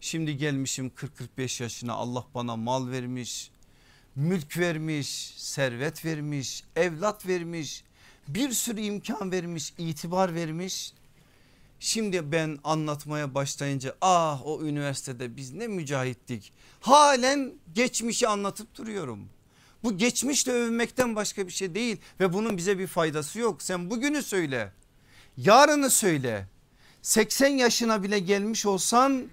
Şimdi gelmişim 40-45 yaşına Allah bana mal vermiş, mülk vermiş, servet vermiş, evlat vermiş, bir sürü imkan vermiş, itibar vermiş. Şimdi ben anlatmaya başlayınca ah o üniversitede biz ne mücahittik. Halen geçmişi anlatıp duruyorum. Bu geçmişle övünmekten başka bir şey değil ve bunun bize bir faydası yok. Sen bugünü söyle. Yarını söyle. 80 yaşına bile gelmiş olsan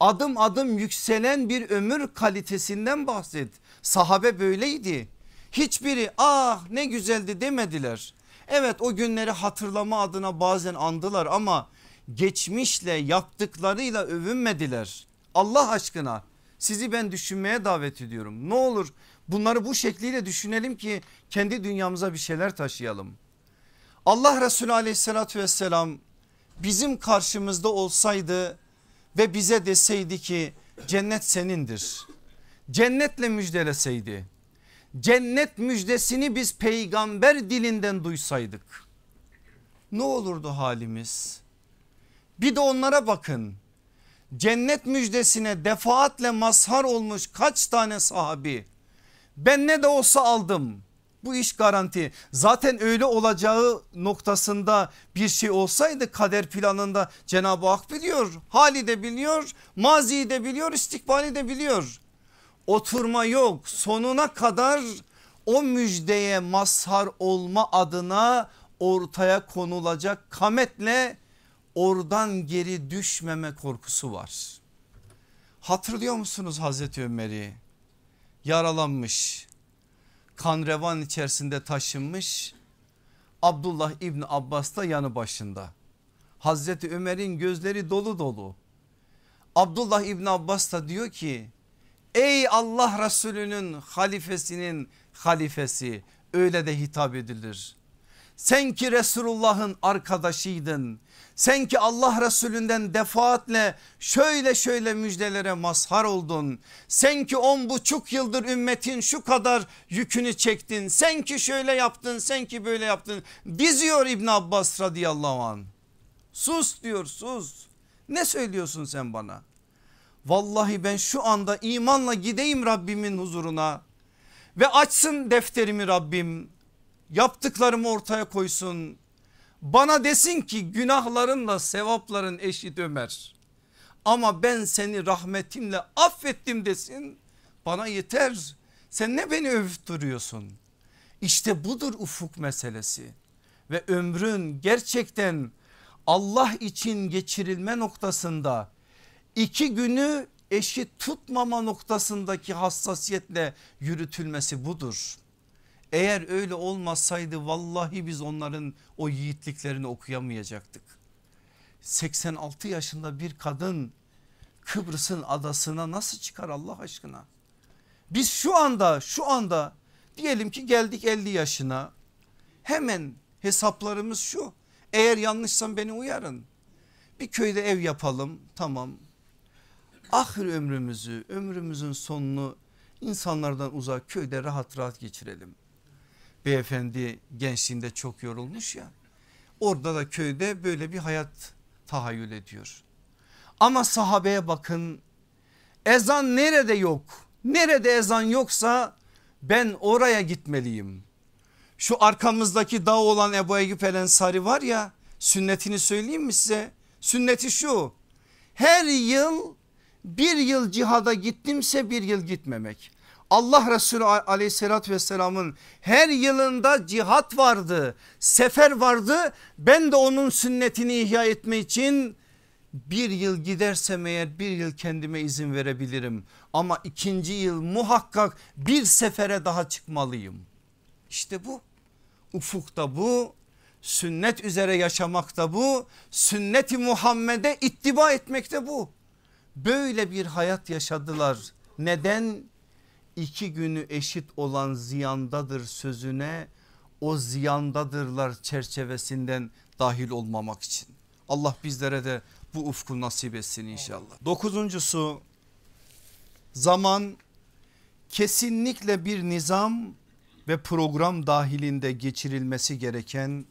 adım adım yükselen bir ömür kalitesinden bahset. Sahabe böyleydi. Hiçbiri ah ne güzeldi demediler. Evet o günleri hatırlama adına bazen andılar ama geçmişle yaptıklarıyla övünmediler. Allah aşkına sizi ben düşünmeye davet ediyorum. Ne olur bunları bu şekliyle düşünelim ki kendi dünyamıza bir şeyler taşıyalım. Allah Resulü aleyhissalatü vesselam bizim karşımızda olsaydı ve bize deseydi ki cennet senindir. Cennetle müjdeleseydi. Cennet müjdesini biz peygamber dilinden duysaydık. Ne olurdu halimiz? Bir de onlara bakın. Cennet müjdesine defaatle mazhar olmuş kaç tane sahabi. Ben ne de olsa aldım. Bu iş garanti. Zaten öyle olacağı noktasında bir şey olsaydı kader planında Cenab-ı Hak biliyor. Hali de biliyor, maziyi de biliyor, istikbali de biliyor. Oturma yok sonuna kadar o müjdeye mazhar olma adına ortaya konulacak kametle oradan geri düşmeme korkusu var. Hatırlıyor musunuz Hazreti Ömer'i? Yaralanmış, kan revan içerisinde taşınmış. Abdullah İbni Abbas da yanı başında. Hazreti Ömer'in gözleri dolu dolu. Abdullah İbni Abbas da diyor ki ey Allah Resulü'nün halifesinin halifesi öyle de hitap edilir. Sen ki Resulullah'ın arkadaşıydın. Sen ki Allah Resulünden defaatle şöyle şöyle müjdelere mazhar oldun. Sen ki on buçuk yıldır ümmetin şu kadar yükünü çektin. Sen ki şöyle yaptın sen ki böyle yaptın. Diziyor İbn Abbas radıyallahu an. Sus diyor sus. Ne söylüyorsun sen bana? Vallahi ben şu anda imanla gideyim Rabbimin huzuruna ve açsın defterimi Rabbim yaptıklarımı ortaya koysun. Bana desin ki günahlarınla sevapların eşit Ömer. Ama ben seni rahmetimle affettim desin. Bana yeter. Sen ne beni övüp duruyorsun? İşte budur ufuk meselesi. Ve ömrün gerçekten Allah için geçirilme noktasında iki günü eşit tutmama noktasındaki hassasiyetle yürütülmesi budur. Eğer öyle olmasaydı vallahi biz onların o yiğitliklerini okuyamayacaktık. 86 yaşında bir kadın Kıbrıs'ın adasına nasıl çıkar Allah aşkına? Biz şu anda şu anda diyelim ki geldik 50 yaşına hemen hesaplarımız şu. Eğer yanlışsam beni uyarın. Bir köyde ev yapalım tamam. Ahir ömrümüzü ömrümüzün sonunu insanlardan uzak köyde rahat rahat geçirelim. Beyefendi gençliğinde çok yorulmuş ya. Orada da köyde böyle bir hayat tahayyül ediyor. Ama sahabeye bakın ezan nerede yok? Nerede ezan yoksa ben oraya gitmeliyim. Şu arkamızdaki dağ olan Ebu Eyyub el Ensari var ya sünnetini söyleyeyim mi size? Sünneti şu her yıl bir yıl cihada gittimse bir yıl gitmemek. Allah Resulü aleyhissalatü vesselamın her yılında cihat vardı sefer vardı ben de onun sünnetini ihya etme için bir yıl gidersem eğer bir yıl kendime izin verebilirim ama ikinci yıl muhakkak bir sefere daha çıkmalıyım. İşte bu ufukta bu sünnet üzere yaşamakta bu sünneti Muhammed'e ittiba etmekte bu. Böyle bir hayat yaşadılar. Neden? İki günü eşit olan ziyandadır sözüne o ziyandadırlar çerçevesinden dahil olmamak için. Allah bizlere de bu ufku nasip etsin inşallah. Dokuzuncusu zaman kesinlikle bir nizam ve program dahilinde geçirilmesi gereken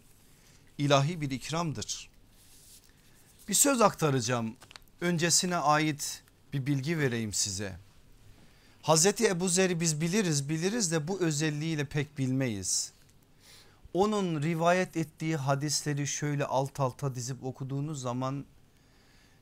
ilahi bir ikramdır. Bir söz aktaracağım öncesine ait bir bilgi vereyim size. Hazreti Ebu Zer'i biz biliriz biliriz de bu özelliğiyle pek bilmeyiz. Onun rivayet ettiği hadisleri şöyle alt alta dizip okuduğunuz zaman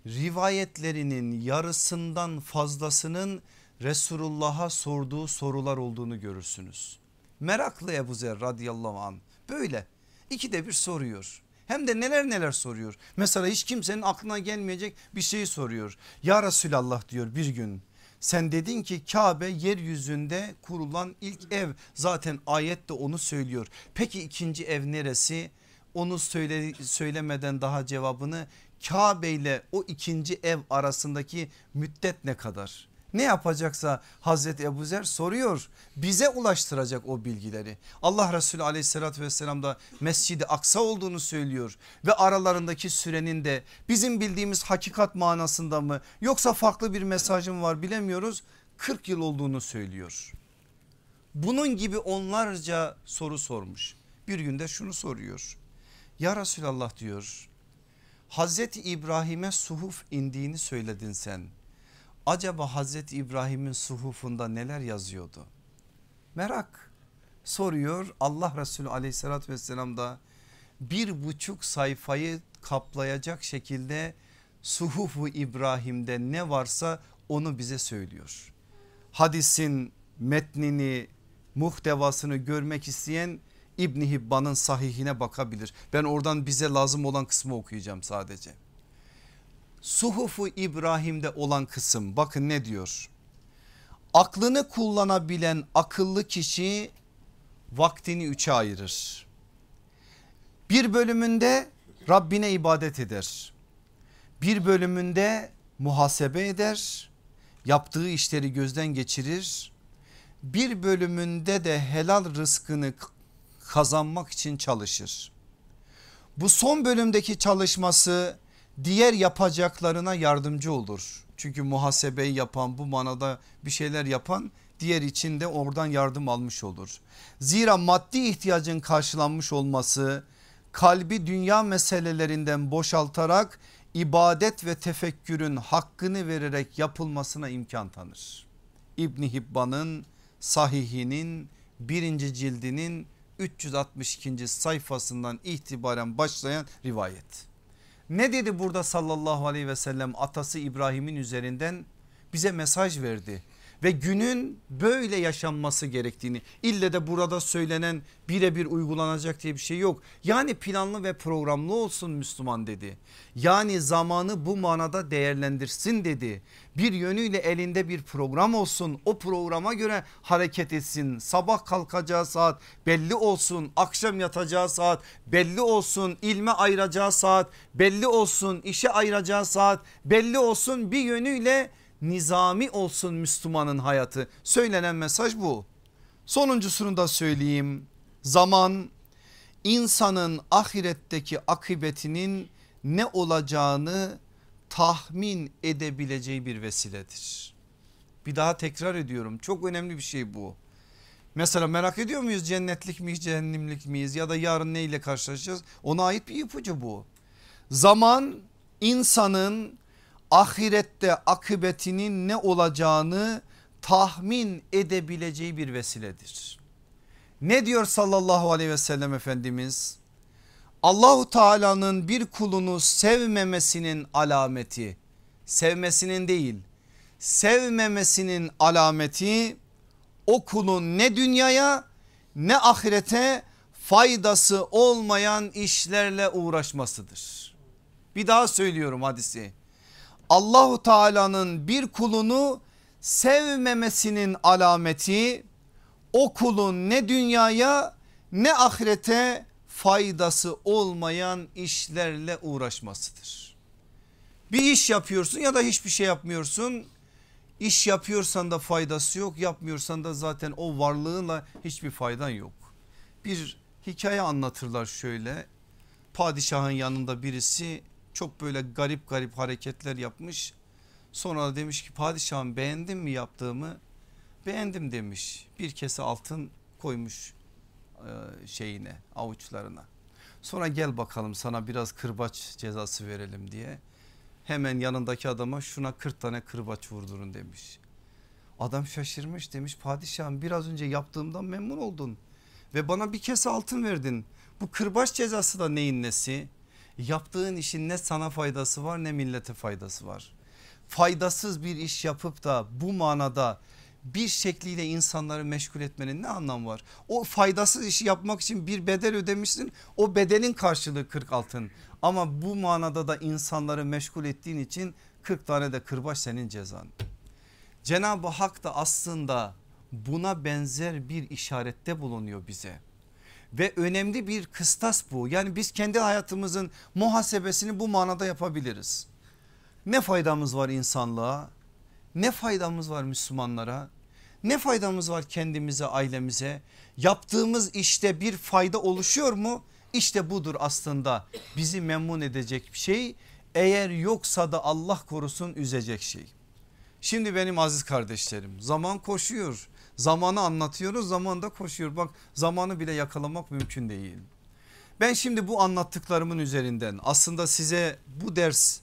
rivayetlerinin yarısından fazlasının Resulullah'a sorduğu sorular olduğunu görürsünüz. Meraklı Ebu Zer radıyallahu an böyle ikide bir soruyor. Hem de neler neler soruyor. Mesela hiç kimsenin aklına gelmeyecek bir şeyi soruyor. Ya Resulallah diyor bir gün sen dedin ki Kabe yeryüzünde kurulan ilk ev zaten ayette onu söylüyor. Peki ikinci ev neresi? Onu söyle, söylemeden daha cevabını Kabe ile o ikinci ev arasındaki müddet ne kadar? Ne yapacaksa Hazreti Ebu Zer soruyor. Bize ulaştıracak o bilgileri. Allah Resulü aleyhissalatü vesselam da Mescidi Aksa olduğunu söylüyor. Ve aralarındaki sürenin de bizim bildiğimiz hakikat manasında mı yoksa farklı bir mesajım var bilemiyoruz. 40 yıl olduğunu söylüyor. Bunun gibi onlarca soru sormuş. Bir günde şunu soruyor. Ya Resulallah diyor Hazreti İbrahim'e suhuf indiğini söyledin sen acaba Hazreti İbrahim'in suhufunda neler yazıyordu? Merak soruyor Allah Resulü aleyhissalatü vesselam da bir buçuk sayfayı kaplayacak şekilde suhufu İbrahim'de ne varsa onu bize söylüyor. Hadisin metnini muhtevasını görmek isteyen İbni Hibban'ın sahihine bakabilir. Ben oradan bize lazım olan kısmı okuyacağım sadece. Suhufu İbrahim'de olan kısım bakın ne diyor? Aklını kullanabilen akıllı kişi vaktini üçe ayırır. Bir bölümünde Rabbine ibadet eder. Bir bölümünde muhasebe eder. Yaptığı işleri gözden geçirir. Bir bölümünde de helal rızkını kazanmak için çalışır. Bu son bölümdeki çalışması diğer yapacaklarına yardımcı olur. Çünkü muhasebeyi yapan bu manada bir şeyler yapan diğer için de oradan yardım almış olur. Zira maddi ihtiyacın karşılanmış olması kalbi dünya meselelerinden boşaltarak ibadet ve tefekkürün hakkını vererek yapılmasına imkan tanır. İbni Hibban'ın sahihinin birinci cildinin 362. sayfasından itibaren başlayan rivayet. Ne dedi burada sallallahu aleyhi ve sellem atası İbrahim'in üzerinden? Bize mesaj verdi ve günün böyle yaşanması gerektiğini ille de burada söylenen birebir uygulanacak diye bir şey yok. Yani planlı ve programlı olsun Müslüman dedi. Yani zamanı bu manada değerlendirsin dedi. Bir yönüyle elinde bir program olsun o programa göre hareket etsin. Sabah kalkacağı saat belli olsun akşam yatacağı saat belli olsun ilme ayıracağı saat belli olsun işe ayıracağı saat belli olsun bir yönüyle nizami olsun Müslümanın hayatı. Söylenen mesaj bu. Sonuncusunu da söyleyeyim. Zaman insanın ahiretteki akıbetinin ne olacağını tahmin edebileceği bir vesiledir. Bir daha tekrar ediyorum çok önemli bir şey bu. Mesela merak ediyor muyuz cennetlik miyiz cehennemlik miyiz ya da yarın neyle karşılaşacağız ona ait bir ipucu bu. Zaman insanın ahirette akıbetinin ne olacağını tahmin edebileceği bir vesiledir. Ne diyor sallallahu aleyhi ve sellem Efendimiz? Allahu Teala'nın bir kulunu sevmemesinin alameti, sevmesinin değil, sevmemesinin alameti o kulun ne dünyaya ne ahirete faydası olmayan işlerle uğraşmasıdır. Bir daha söylüyorum hadisi. Allahu Teala'nın bir kulunu sevmemesinin alameti o kulun ne dünyaya ne ahirete faydası olmayan işlerle uğraşmasıdır. Bir iş yapıyorsun ya da hiçbir şey yapmıyorsun. İş yapıyorsan da faydası yok yapmıyorsan da zaten o varlığınla hiçbir faydan yok. Bir hikaye anlatırlar şöyle padişahın yanında birisi çok böyle garip garip hareketler yapmış. Sonra demiş ki padişahım beğendin mi yaptığımı? Beğendim demiş. Bir kese altın koymuş e, şeyine avuçlarına. Sonra gel bakalım sana biraz kırbaç cezası verelim diye. Hemen yanındaki adama şuna 40 tane kırbaç vurdurun demiş. Adam şaşırmış demiş padişahım biraz önce yaptığımdan memnun oldun. Ve bana bir kese altın verdin. Bu kırbaç cezası da neyin nesi? Yaptığın işin ne sana faydası var ne millete faydası var. Faydasız bir iş yapıp da bu manada bir şekliyle insanları meşgul etmenin ne anlamı var? O faydasız işi yapmak için bir bedel ödemişsin o bedelin karşılığı 40 altın. Ama bu manada da insanları meşgul ettiğin için 40 tane de kırbaç senin cezan. Cenab-ı Hak da aslında buna benzer bir işarette bulunuyor bize ve önemli bir kıstas bu. Yani biz kendi hayatımızın muhasebesini bu manada yapabiliriz. Ne faydamız var insanlığa? Ne faydamız var Müslümanlara? Ne faydamız var kendimize, ailemize? Yaptığımız işte bir fayda oluşuyor mu? İşte budur aslında bizi memnun edecek bir şey. Eğer yoksa da Allah korusun üzecek şey. Şimdi benim aziz kardeşlerim zaman koşuyor. Zamanı anlatıyoruz zaman da koşuyor. Bak zamanı bile yakalamak mümkün değil. Ben şimdi bu anlattıklarımın üzerinden aslında size bu ders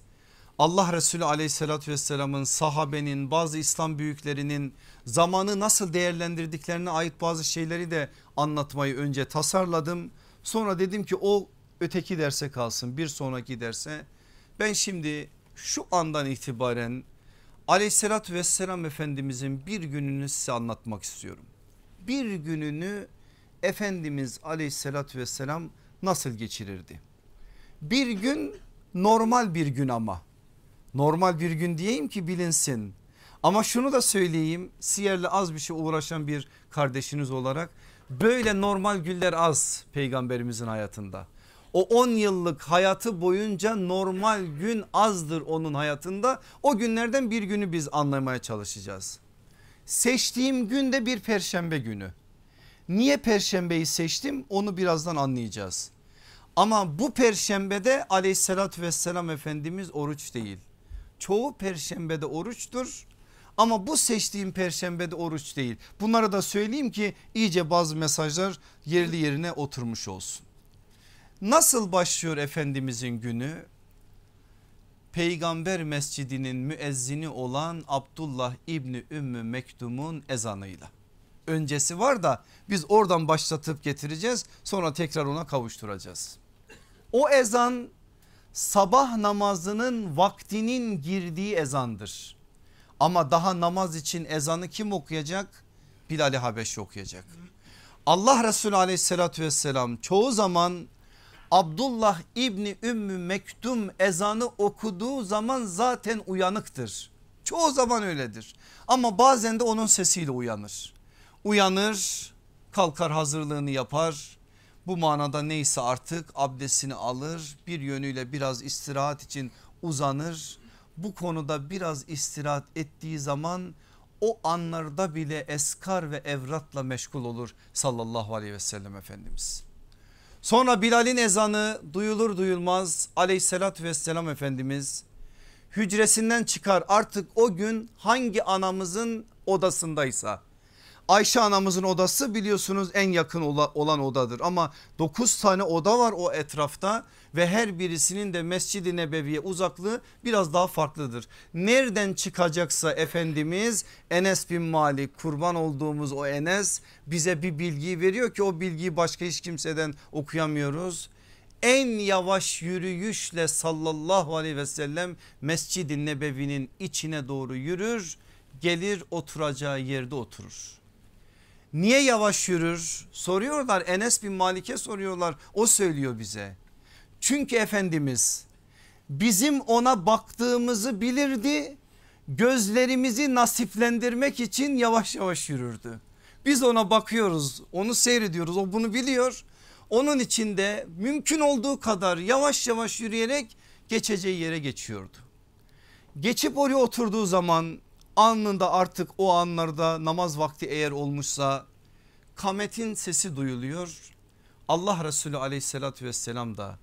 Allah Resulü aleyhissalatü vesselamın sahabenin bazı İslam büyüklerinin zamanı nasıl değerlendirdiklerine ait bazı şeyleri de anlatmayı önce tasarladım. Sonra dedim ki o öteki derse kalsın bir sonraki derse. Ben şimdi şu andan itibaren aleyhissalatü vesselam efendimizin bir gününü size anlatmak istiyorum. Bir gününü Efendimiz aleyhissalatü vesselam nasıl geçirirdi? Bir gün normal bir gün ama normal bir gün diyeyim ki bilinsin. Ama şunu da söyleyeyim siyerle az bir şey uğraşan bir kardeşiniz olarak böyle normal günler az peygamberimizin hayatında. O 10 yıllık hayatı boyunca normal gün azdır onun hayatında. O günlerden bir günü biz anlamaya çalışacağız. Seçtiğim gün de bir perşembe günü. Niye perşembeyi seçtim onu birazdan anlayacağız. Ama bu perşembede aleyhissalatü vesselam Efendimiz oruç değil. Çoğu perşembede oruçtur ama bu seçtiğim perşembede oruç değil. Bunları da söyleyeyim ki iyice bazı mesajlar yerli yerine oturmuş olsun. Nasıl başlıyor Efendimizin günü? Peygamber mescidinin müezzini olan Abdullah İbni Ümmü Mektum'un ezanıyla. öncesi var da biz oradan başlatıp getireceğiz sonra tekrar ona kavuşturacağız. O ezan sabah namazının vaktinin girdiği ezandır. Ama daha namaz için ezanı kim okuyacak? Bilal-i Habeşi okuyacak. Allah Resulü aleyhissalatü vesselam çoğu zaman Abdullah İbni Ümmü Mektum ezanı okuduğu zaman zaten uyanıktır. Çoğu zaman öyledir ama bazen de onun sesiyle uyanır. Uyanır kalkar hazırlığını yapar bu manada neyse artık abdestini alır bir yönüyle biraz istirahat için uzanır. Bu konuda biraz istirahat ettiği zaman o anlarda bile eskar ve evratla meşgul olur sallallahu aleyhi ve sellem Efendimiz. Sonra Bilal'in ezanı duyulur duyulmaz aleyhissalatü vesselam Efendimiz hücresinden çıkar. Artık o gün hangi anamızın odasındaysa Ayşe anamızın odası biliyorsunuz en yakın olan odadır ama 9 tane oda var o etrafta ve her birisinin de Mescid-i Nebevi'ye uzaklığı biraz daha farklıdır. Nereden çıkacaksa Efendimiz Enes bin Malik kurban olduğumuz o Enes bize bir bilgi veriyor ki o bilgiyi başka hiç kimseden okuyamıyoruz. En yavaş yürüyüşle sallallahu aleyhi ve sellem Mescid-i Nebevi'nin içine doğru yürür gelir oturacağı yerde oturur. Niye yavaş yürür? Soruyorlar Enes bin Malik'e soruyorlar o söylüyor bize. Çünkü Efendimiz bizim ona baktığımızı bilirdi gözlerimizi nasiplendirmek için yavaş yavaş yürürdü. Biz ona bakıyoruz onu seyrediyoruz o bunu biliyor. Onun içinde mümkün olduğu kadar yavaş yavaş yürüyerek geçeceği yere geçiyordu. Geçip oraya oturduğu zaman anında artık o anlarda namaz vakti eğer olmuşsa kametin sesi duyuluyor. Allah Resulü aleyhissalatü vesselam da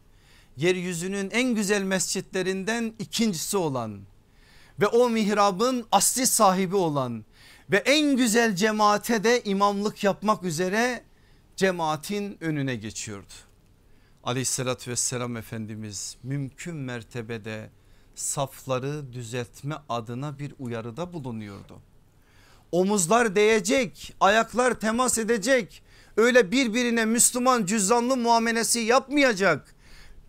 yeryüzünün en güzel mescitlerinden ikincisi olan ve o mihrabın asli sahibi olan ve en güzel cemaate de imamlık yapmak üzere cemaatin önüne geçiyordu. Aleyhissalatü vesselam Efendimiz mümkün mertebede safları düzeltme adına bir uyarıda bulunuyordu. Omuzlar değecek ayaklar temas edecek öyle birbirine Müslüman cüzdanlı muamelesi yapmayacak.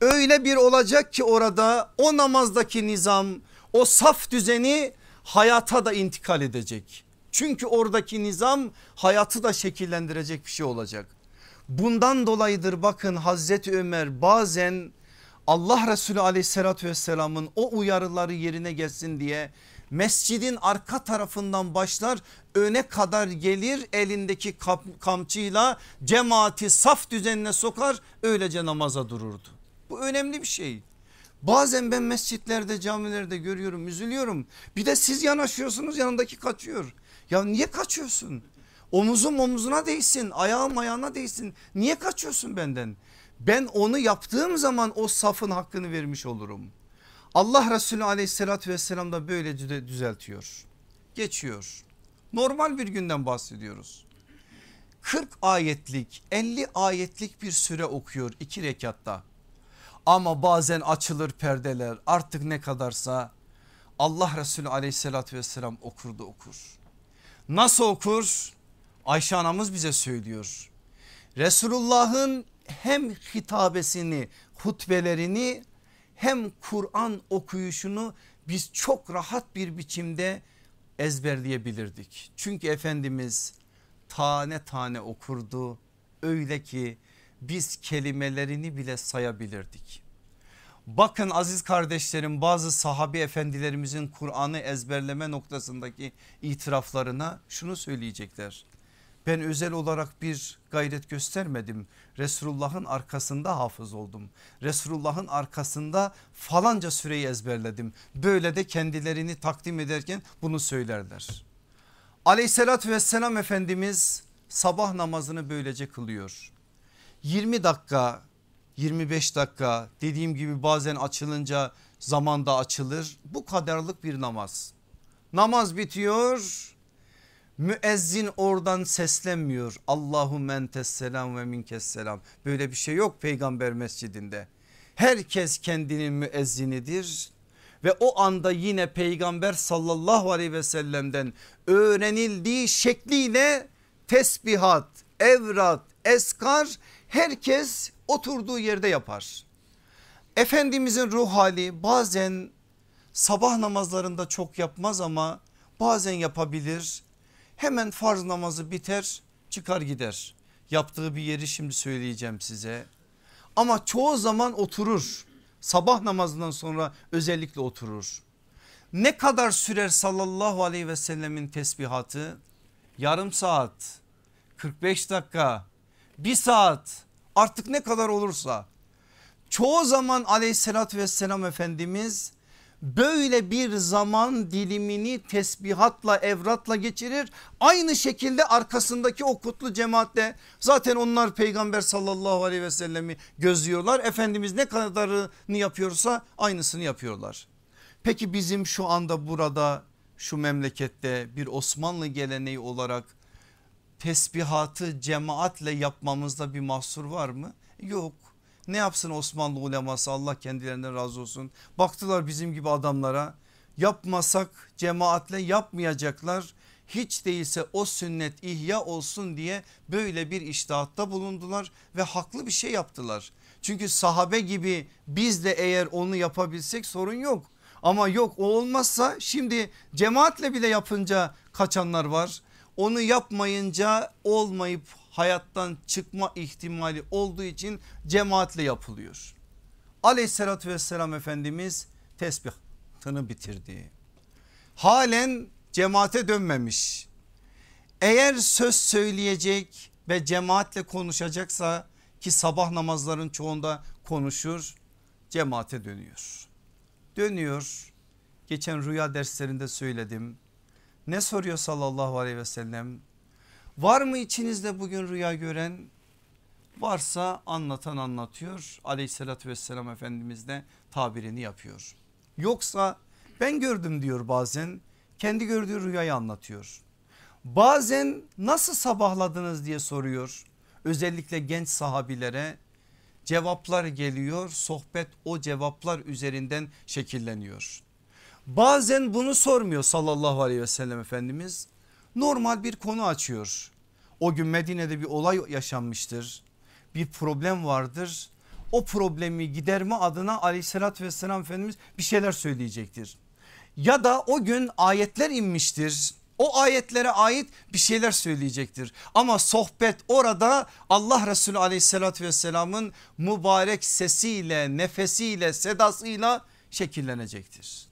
Öyle bir olacak ki orada o namazdaki nizam o saf düzeni hayata da intikal edecek. Çünkü oradaki nizam hayatı da şekillendirecek bir şey olacak. Bundan dolayıdır bakın Hazreti Ömer bazen Allah Resulü aleyhissalatü vesselamın o uyarıları yerine gelsin diye mescidin arka tarafından başlar öne kadar gelir elindeki kamçıyla cemaati saf düzenine sokar öylece namaza dururdu. Bu önemli bir şey. Bazen ben mescitlerde camilerde görüyorum üzülüyorum. Bir de siz yanaşıyorsunuz yanındaki kaçıyor. Ya niye kaçıyorsun? Omuzum omuzuna değsin ayağım ayağına değsin. Niye kaçıyorsun benden? Ben onu yaptığım zaman o safın hakkını vermiş olurum. Allah Resulü aleyhissalatü vesselam da böyle düzeltiyor. Geçiyor. Normal bir günden bahsediyoruz. 40 ayetlik 50 ayetlik bir süre okuyor iki rekatta. Ama bazen açılır perdeler artık ne kadarsa Allah Resulü aleyhissalatü vesselam okurdu okur. Nasıl okur? Ayşe anamız bize söylüyor. Resulullah'ın hem hitabesini hutbelerini hem Kur'an okuyuşunu biz çok rahat bir biçimde ezberleyebilirdik. Çünkü Efendimiz tane tane okurdu öyle ki biz kelimelerini bile sayabilirdik. Bakın aziz kardeşlerim bazı sahabi efendilerimizin Kur'an'ı ezberleme noktasındaki itiraflarına şunu söyleyecekler. Ben özel olarak bir gayret göstermedim. Resulullah'ın arkasında hafız oldum. Resulullah'ın arkasında falanca süreyi ezberledim. Böyle de kendilerini takdim ederken bunu söylerler. Aleyhissalatü vesselam Efendimiz sabah namazını böylece kılıyor. 20 dakika 25 dakika dediğim gibi bazen açılınca zamanda açılır. Bu kadarlık bir namaz. Namaz bitiyor Müezzin oradan seslenmiyor. Allahu mentes selam ve minkes selam. Böyle bir şey yok peygamber mescidinde. Herkes kendinin müezzinidir ve o anda yine peygamber sallallahu aleyhi ve sellem'den öğrenildiği şekliyle tesbihat, evrat, eskar herkes oturduğu yerde yapar. Efendimizin ruh hali bazen sabah namazlarında çok yapmaz ama bazen yapabilir. Hemen farz namazı biter çıkar gider. Yaptığı bir yeri şimdi söyleyeceğim size. Ama çoğu zaman oturur. Sabah namazından sonra özellikle oturur. Ne kadar sürer sallallahu aleyhi ve sellemin tesbihatı? Yarım saat, 45 dakika, bir saat artık ne kadar olursa. Çoğu zaman aleyhissalatü vesselam Efendimiz böyle bir zaman dilimini tesbihatla evratla geçirir. Aynı şekilde arkasındaki o kutlu cemaatle zaten onlar peygamber sallallahu aleyhi ve sellemi gözlüyorlar. Efendimiz ne kadarını yapıyorsa aynısını yapıyorlar. Peki bizim şu anda burada şu memlekette bir Osmanlı geleneği olarak tesbihatı cemaatle yapmamızda bir mahsur var mı? Yok. Ne yapsın Osmanlı uleması Allah kendilerinden razı olsun. Baktılar bizim gibi adamlara yapmasak cemaatle yapmayacaklar. Hiç değilse o sünnet ihya olsun diye böyle bir iştahatta bulundular ve haklı bir şey yaptılar. Çünkü sahabe gibi biz de eğer onu yapabilsek sorun yok. Ama yok o olmazsa şimdi cemaatle bile yapınca kaçanlar var. Onu yapmayınca olmayıp hayattan çıkma ihtimali olduğu için cemaatle yapılıyor. Aleyhissalatü vesselam Efendimiz tesbihatını bitirdi. Halen cemaate dönmemiş. Eğer söz söyleyecek ve cemaatle konuşacaksa ki sabah namazların çoğunda konuşur cemaate dönüyor. Dönüyor geçen rüya derslerinde söyledim. Ne soruyor sallallahu aleyhi ve sellem? Var mı içinizde bugün rüya gören? Varsa anlatan anlatıyor. Aleyhissalatü vesselam Efendimiz de tabirini yapıyor. Yoksa ben gördüm diyor bazen. Kendi gördüğü rüyayı anlatıyor. Bazen nasıl sabahladınız diye soruyor. Özellikle genç sahabilere cevaplar geliyor. Sohbet o cevaplar üzerinden şekilleniyor. Bazen bunu sormuyor sallallahu aleyhi ve sellem Efendimiz normal bir konu açıyor. O gün Medine'de bir olay yaşanmıştır. Bir problem vardır. O problemi giderme adına aleyhissalatü vesselam Efendimiz bir şeyler söyleyecektir. Ya da o gün ayetler inmiştir. O ayetlere ait bir şeyler söyleyecektir. Ama sohbet orada Allah Resulü aleyhissalatü vesselamın mübarek sesiyle, nefesiyle, sedasıyla şekillenecektir.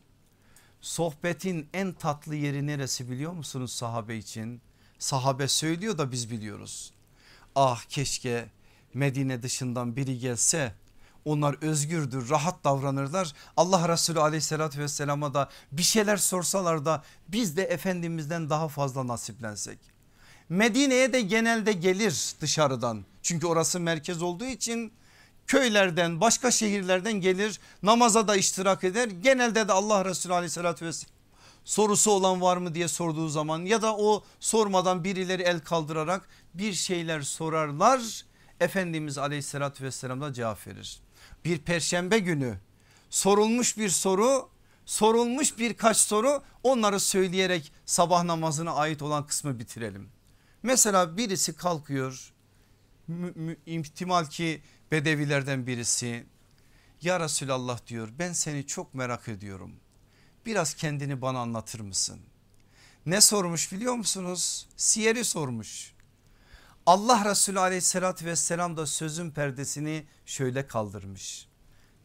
Sohbetin en tatlı yeri neresi biliyor musunuz sahabe için? Sahabe söylüyor da biz biliyoruz. Ah keşke Medine dışından biri gelse onlar özgürdür rahat davranırlar. Allah Resulü aleyhissalatü vesselama da bir şeyler sorsalar da biz de Efendimizden daha fazla nasiplensek. Medine'ye de genelde gelir dışarıdan çünkü orası merkez olduğu için köylerden başka şehirlerden gelir namaza da iştirak eder. Genelde de Allah Resulü aleyhissalatü vesselam sorusu olan var mı diye sorduğu zaman ya da o sormadan birileri el kaldırarak bir şeyler sorarlar. Efendimiz aleyhissalatü vesselam da cevap verir. Bir perşembe günü sorulmuş bir soru sorulmuş birkaç soru onları söyleyerek sabah namazına ait olan kısmı bitirelim. Mesela birisi kalkıyor ihtimal ki bedevilerden birisi ya Resulallah diyor ben seni çok merak ediyorum. Biraz kendini bana anlatır mısın? Ne sormuş biliyor musunuz? Siyeri sormuş. Allah Resulü aleyhissalatü vesselam da sözün perdesini şöyle kaldırmış.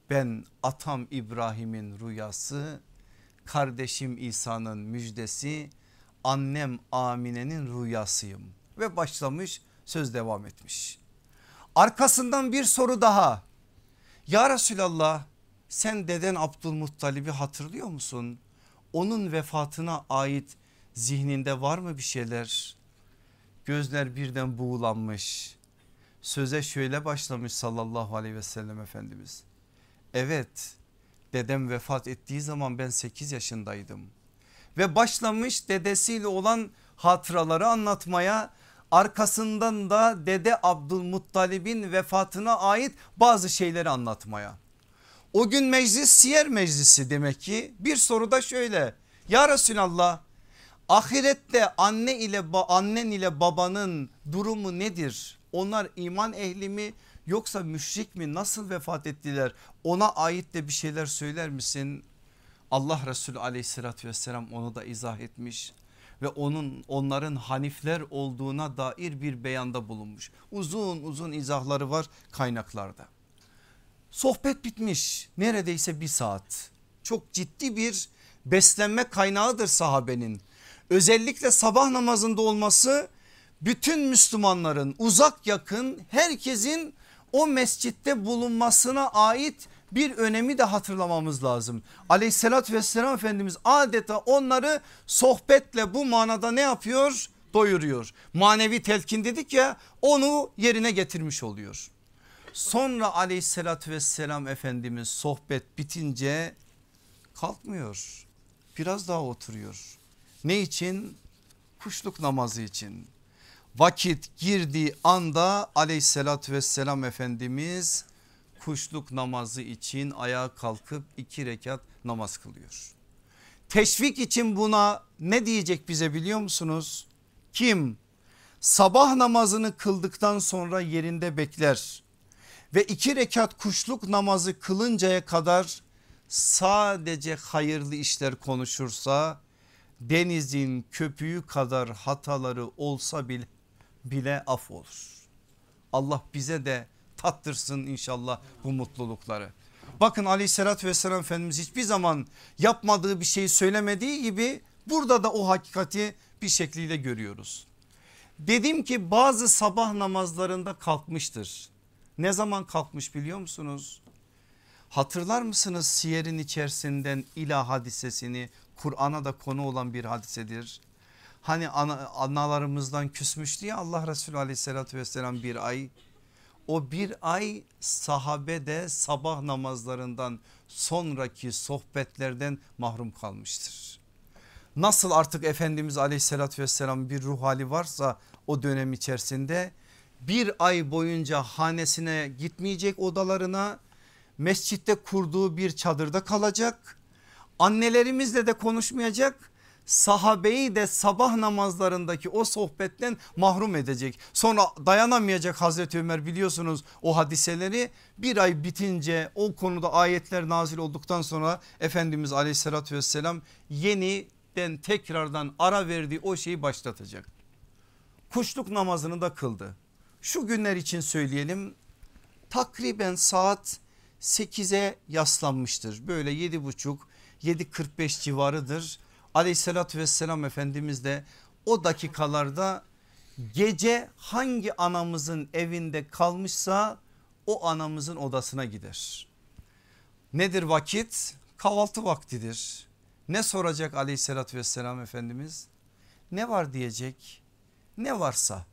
Ben atam İbrahim'in rüyası, kardeşim İsa'nın müjdesi, annem Amine'nin rüyasıyım. Ve başlamış söz devam etmiş. Arkasından bir soru daha. Ya Resulallah sen deden Abdülmuttalib'i hatırlıyor musun? Onun vefatına ait zihninde var mı bir şeyler? Gözler birden buğulanmış. Söze şöyle başlamış sallallahu aleyhi ve sellem Efendimiz. Evet dedem vefat ettiği zaman ben 8 yaşındaydım. Ve başlamış dedesiyle olan hatıraları anlatmaya arkasından da dede Abdülmuttalib'in vefatına ait bazı şeyleri anlatmaya. O gün meclis siyer meclisi demek ki bir soru da şöyle ya Resulallah Ahirette anne ile annen ile babanın durumu nedir? Onlar iman ehli mi yoksa müşrik mi? Nasıl vefat ettiler? Ona ait de bir şeyler söyler misin? Allah Resulü aleyhissalatü vesselam onu da izah etmiş ve onun onların hanifler olduğuna dair bir beyanda bulunmuş. Uzun uzun izahları var kaynaklarda. Sohbet bitmiş neredeyse bir saat. Çok ciddi bir beslenme kaynağıdır sahabenin. Özellikle sabah namazında olması bütün Müslümanların uzak yakın herkesin o mescitte bulunmasına ait bir önemi de hatırlamamız lazım. Aleyhissalatü vesselam Efendimiz adeta onları sohbetle bu manada ne yapıyor? Doyuruyor. Manevi telkin dedik ya onu yerine getirmiş oluyor. Sonra aleyhissalatü vesselam Efendimiz sohbet bitince kalkmıyor. Biraz daha oturuyor. Ne için? Kuşluk namazı için. Vakit girdiği anda aleyhissalatü vesselam Efendimiz kuşluk namazı için ayağa kalkıp iki rekat namaz kılıyor. Teşvik için buna ne diyecek bize biliyor musunuz? Kim sabah namazını kıldıktan sonra yerinde bekler ve iki rekat kuşluk namazı kılıncaya kadar sadece hayırlı işler konuşursa denizin köpüğü kadar hataları olsa bile, bile af olur. Allah bize de tattırsın inşallah bu mutlulukları. Bakın aleyhissalatü vesselam Efendimiz hiçbir zaman yapmadığı bir şeyi söylemediği gibi burada da o hakikati bir şekliyle görüyoruz. Dedim ki bazı sabah namazlarında kalkmıştır. Ne zaman kalkmış biliyor musunuz? Hatırlar mısınız siyerin içerisinden ilah hadisesini Kur'an'a da konu olan bir hadisedir. Hani ana, analarımızdan küsmüştü ya Allah Resulü aleyhissalatü vesselam bir ay o bir ay sahabe de sabah namazlarından sonraki sohbetlerden mahrum kalmıştır. Nasıl artık Efendimiz aleyhissalatü vesselam bir ruh hali varsa o dönem içerisinde bir ay boyunca hanesine gitmeyecek odalarına mescitte kurduğu bir çadırda kalacak. Annelerimizle de konuşmayacak sahabeyi de sabah namazlarındaki o sohbetten mahrum edecek. Sonra dayanamayacak Hazreti Ömer biliyorsunuz o hadiseleri bir ay bitince o konuda ayetler nazil olduktan sonra Efendimiz aleyhissalatü vesselam yeniden tekrardan ara verdiği o şeyi başlatacak. Kuşluk namazını da kıldı. Şu günler için söyleyelim takriben saat 8'e yaslanmıştır. Böyle 7.30 7.45 civarıdır aleyhissalatü vesselam Efendimiz de o dakikalarda gece hangi anamızın evinde kalmışsa o anamızın odasına gider. Nedir vakit? Kahvaltı vaktidir. Ne soracak aleyhissalatü vesselam Efendimiz? Ne var diyecek? Ne varsa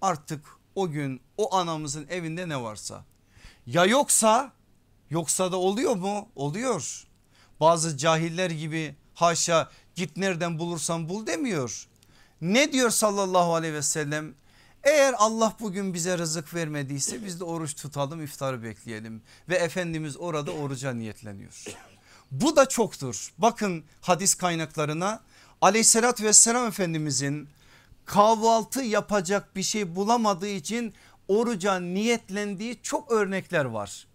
artık o gün o anamızın evinde ne varsa. Ya yoksa yoksa da oluyor mu? Oluyor. Bazı cahiller gibi haşa git nereden bulursan bul demiyor. Ne diyor sallallahu aleyhi ve sellem? Eğer Allah bugün bize rızık vermediyse biz de oruç tutalım iftarı bekleyelim ve Efendimiz orada oruca niyetleniyor. Bu da çoktur. Bakın hadis kaynaklarına aleyhissalatü vesselam Efendimizin kahvaltı yapacak bir şey bulamadığı için oruca niyetlendiği çok örnekler var.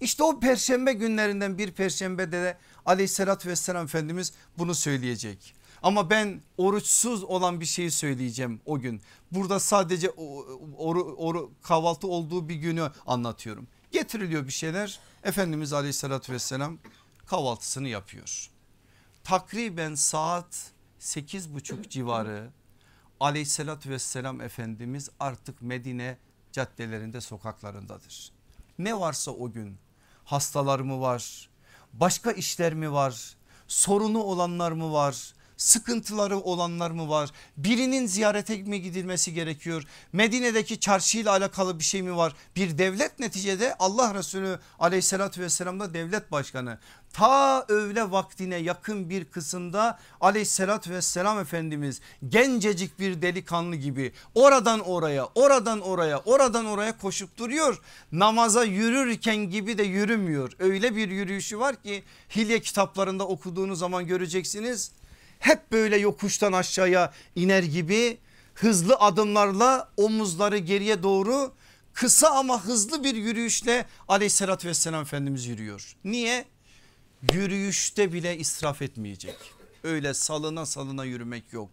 İşte o perşembe günlerinden bir perşembede de aleyhissalatü vesselam Efendimiz bunu söyleyecek. Ama ben oruçsuz olan bir şeyi söyleyeceğim o gün. Burada sadece oru, oru, kahvaltı olduğu bir günü anlatıyorum. Getiriliyor bir şeyler Efendimiz aleyhissalatü vesselam kahvaltısını yapıyor. Takriben saat sekiz buçuk civarı aleyhissalatü vesselam Efendimiz artık Medine caddelerinde sokaklarındadır. Ne varsa o gün hastalar mı var başka işler mi var? Sorunu olanlar mı var sıkıntıları olanlar mı var? Birinin ziyarete mi gidilmesi gerekiyor? Medine'deki çarşıyla alakalı bir şey mi var? Bir devlet neticede Allah Resulü aleyhissalatü vesselam da devlet başkanı. Ta öğle vaktine yakın bir kısımda aleyhissalatü vesselam Efendimiz gencecik bir delikanlı gibi oradan oraya oradan oraya oradan oraya koşup duruyor. Namaza yürürken gibi de yürümüyor. Öyle bir yürüyüşü var ki hilye kitaplarında okuduğunuz zaman göreceksiniz hep böyle yokuştan aşağıya iner gibi hızlı adımlarla omuzları geriye doğru kısa ama hızlı bir yürüyüşle aleyhissalatü vesselam Efendimiz yürüyor. Niye? Yürüyüşte bile israf etmeyecek. Öyle salına salına yürümek yok.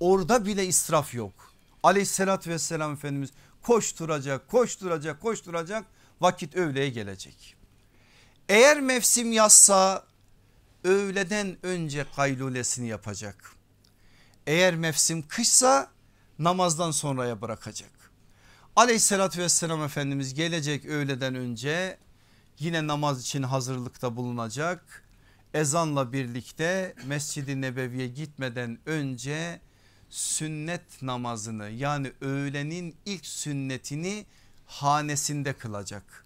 Orada bile israf yok. Aleyhissalatü vesselam Efendimiz koşturacak koşturacak koşturacak vakit öğleye gelecek. Eğer mevsim yazsa öğleden önce kaylulesini yapacak. Eğer mevsim kışsa namazdan sonraya bırakacak. Aleyhissalatü vesselam Efendimiz gelecek öğleden önce yine namaz için hazırlıkta bulunacak. Ezanla birlikte Mescid-i Nebevi'ye gitmeden önce sünnet namazını yani öğlenin ilk sünnetini hanesinde kılacak.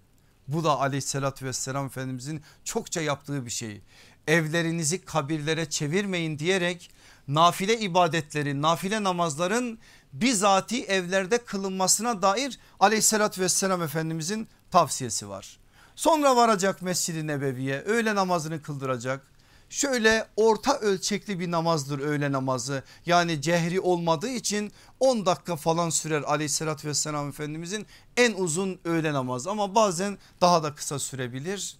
Bu da aleyhissalatü vesselam Efendimizin çokça yaptığı bir şey. Evlerinizi kabirlere çevirmeyin diyerek nafile ibadetlerin nafile namazların bizati evlerde kılınmasına dair aleyhissalatü vesselam Efendimizin tavsiyesi var. Sonra varacak Mescid-i Nebevi'ye öğle namazını kıldıracak. Şöyle orta ölçekli bir namazdır öğle namazı. Yani cehri olmadığı için 10 dakika falan sürer aleyhissalatü vesselam Efendimizin en uzun öğle namazı. Ama bazen daha da kısa sürebilir.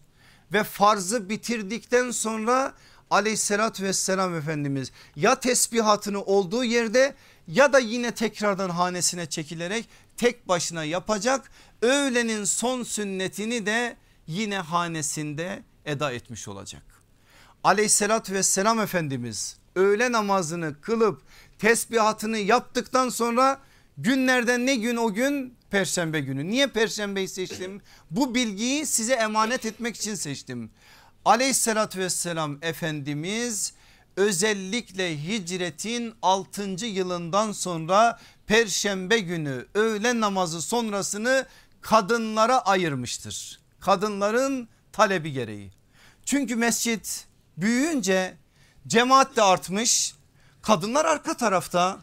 Ve farzı bitirdikten sonra aleyhissalatü vesselam Efendimiz ya tesbihatını olduğu yerde ya da yine tekrardan hanesine çekilerek tek başına yapacak. Öğlenin son sünnetini de yine hanesinde eda etmiş olacak. Aleyhissalatü vesselam Efendimiz öğle namazını kılıp tesbihatını yaptıktan sonra günlerden ne gün o gün? Perşembe günü. Niye perşembeyi seçtim? Bu bilgiyi size emanet etmek için seçtim. Aleyhissalatü vesselam Efendimiz özellikle hicretin 6. yılından sonra perşembe günü öğle namazı sonrasını kadınlara ayırmıştır. Kadınların talebi gereği. Çünkü mescit büyüyünce cemaat de artmış. Kadınlar arka tarafta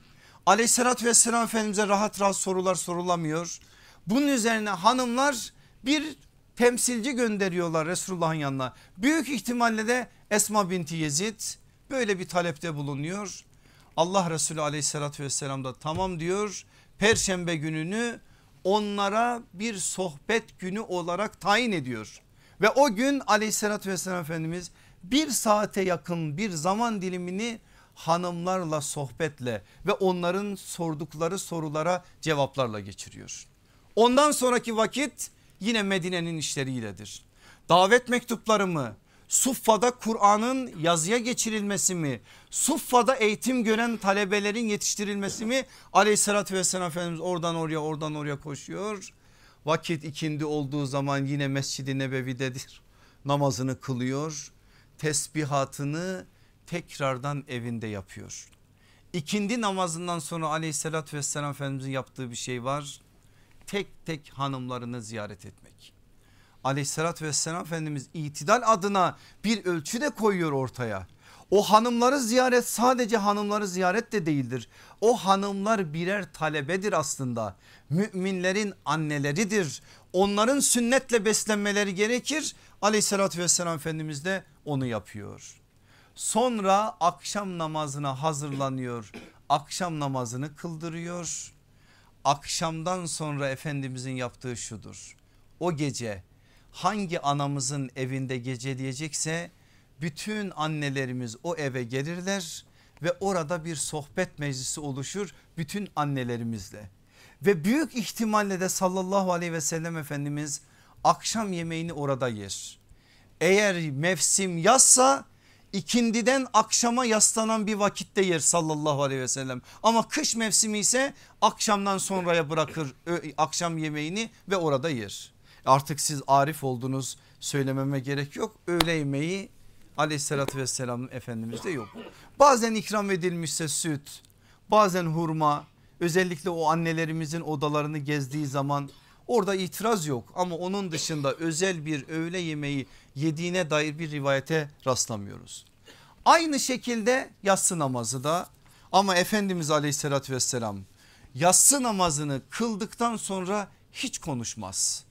aleyhissalatü vesselam Efendimiz'e rahat rahat sorular sorulamıyor. Bunun üzerine hanımlar bir temsilci gönderiyorlar Resulullah'ın yanına. Büyük ihtimalle de Esma binti Yezid böyle bir talepte bulunuyor. Allah Resulü aleyhissalatü vesselam da tamam diyor. Perşembe gününü onlara bir sohbet günü olarak tayin ediyor. Ve o gün aleyhissalatü vesselam Efendimiz bir saate yakın bir zaman dilimini hanımlarla sohbetle ve onların sordukları sorulara cevaplarla geçiriyor. Ondan sonraki vakit yine Medine'nin işleriyledir. Davet mektupları mı? Suffa'da Kur'an'ın yazıya geçirilmesi mi? Suffa'da eğitim gören talebelerin yetiştirilmesi mi? Aleyhissalatü vesselam Efendimiz oradan oraya oradan oraya koşuyor. Vakit ikindi olduğu zaman yine Mescid-i Nebevi'dedir. Namazını kılıyor. Tesbihatını tekrardan evinde yapıyor. İkindi namazından sonra aleyhissalatü vesselam Efendimizin yaptığı bir şey var. Tek tek hanımlarını ziyaret etmek. Aleyhissalatü vesselam Efendimiz itidal adına bir ölçü de koyuyor ortaya. O hanımları ziyaret sadece hanımları ziyaret de değildir. O hanımlar birer talebedir aslında. Müminlerin anneleridir. Onların sünnetle beslenmeleri gerekir. Aleyhissalatü vesselam Efendimiz de onu yapıyor. Sonra akşam namazına hazırlanıyor. Akşam namazını kıldırıyor. Akşamdan sonra Efendimizin yaptığı şudur. O gece hangi anamızın evinde gece diyecekse bütün annelerimiz o eve gelirler ve orada bir sohbet meclisi oluşur bütün annelerimizle. Ve büyük ihtimalle de sallallahu aleyhi ve sellem Efendimiz akşam yemeğini orada yer. Eğer mevsim yazsa ikindiden akşama yaslanan bir vakitte yer sallallahu aleyhi ve sellem. Ama kış mevsimi ise akşamdan sonraya bırakır akşam yemeğini ve orada yer. Artık siz arif oldunuz söylememe gerek yok. Öğle yemeği aleyhissalatü vesselam efendimizde yok. Bazen ikram edilmişse süt bazen hurma özellikle o annelerimizin odalarını gezdiği zaman orada itiraz yok. Ama onun dışında özel bir öğle yemeği yediğine dair bir rivayete rastlamıyoruz. Aynı şekilde yatsı namazı da ama Efendimiz aleyhissalatü vesselam yatsı namazını kıldıktan sonra hiç konuşmaz.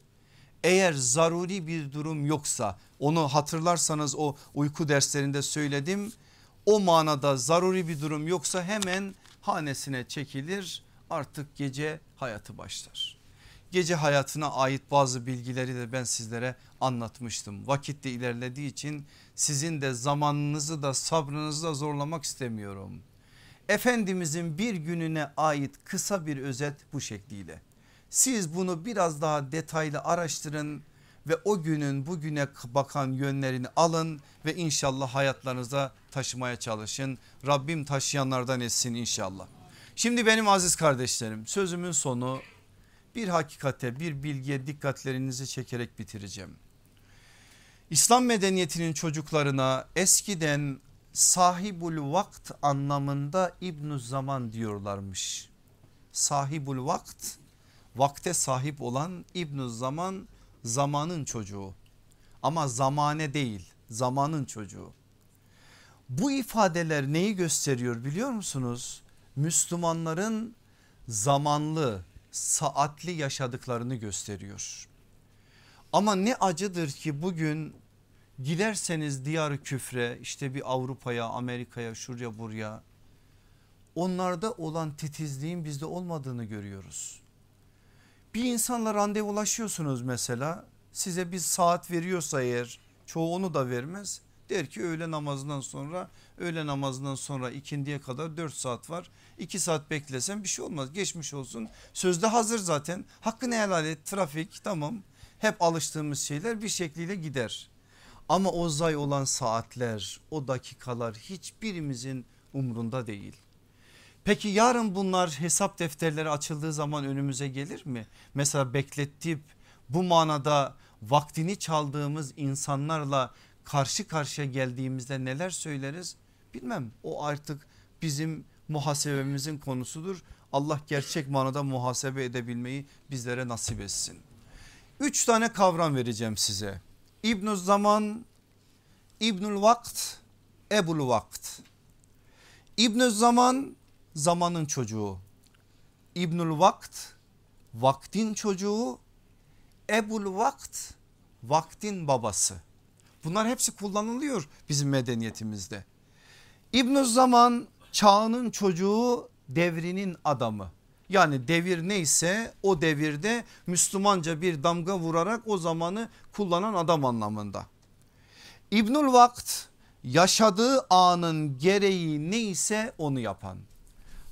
Eğer zaruri bir durum yoksa onu hatırlarsanız o uyku derslerinde söyledim. O manada zaruri bir durum yoksa hemen hanesine çekilir artık gece hayatı başlar. Gece hayatına ait bazı bilgileri de ben sizlere anlatmıştım. Vakit de ilerlediği için sizin de zamanınızı da sabrınızı da zorlamak istemiyorum. Efendimizin bir gününe ait kısa bir özet bu şekliyle. Siz bunu biraz daha detaylı araştırın ve o günün bugüne bakan yönlerini alın ve inşallah hayatlarınıza taşımaya çalışın. Rabbim taşıyanlardan etsin inşallah. Şimdi benim aziz kardeşlerim sözümün sonu bir hakikate bir bilgiye dikkatlerinizi çekerek bitireceğim. İslam medeniyetinin çocuklarına eskiden sahibul vakt anlamında İbn Zaman diyorlarmış. Sahibul vakt vakte sahip olan İbn Zaman zamanın çocuğu ama zamane değil zamanın çocuğu. Bu ifadeler neyi gösteriyor biliyor musunuz? Müslümanların zamanlı saatli yaşadıklarını gösteriyor. Ama ne acıdır ki bugün giderseniz diyar küfre işte bir Avrupa'ya Amerika'ya şuraya buraya onlarda olan titizliğin bizde olmadığını görüyoruz. Bir insanla randevulaşıyorsunuz mesela size bir saat veriyorsa eğer çoğu onu da vermez. Der ki öğle namazından sonra öğle namazından sonra ikindiye kadar 4 saat var. 2 saat beklesen bir şey olmaz geçmiş olsun. Sözde hazır zaten hakkını helal et trafik tamam hep alıştığımız şeyler bir şekliyle gider. Ama o zay olan saatler o dakikalar hiçbirimizin umrunda değil. Peki yarın bunlar hesap defterleri açıldığı zaman önümüze gelir mi? Mesela beklettip bu manada vaktini çaldığımız insanlarla karşı karşıya geldiğimizde neler söyleriz? Bilmem o artık bizim muhasebemizin konusudur. Allah gerçek manada muhasebe edebilmeyi bizlere nasip etsin. Üç tane kavram vereceğim size. İbnü Zaman, İbnül Vakt, Ebul Vakt. İbnü Zaman zamanın çocuğu. İbnül Vakt vaktin çocuğu. Ebul Vakt vaktin babası. Bunlar hepsi kullanılıyor bizim medeniyetimizde. İbnü Zaman çağının çocuğu devrinin adamı. Yani devir neyse o devirde Müslümanca bir damga vurarak o zamanı kullanan adam anlamında. İbnül Vakt yaşadığı anın gereği neyse onu yapan.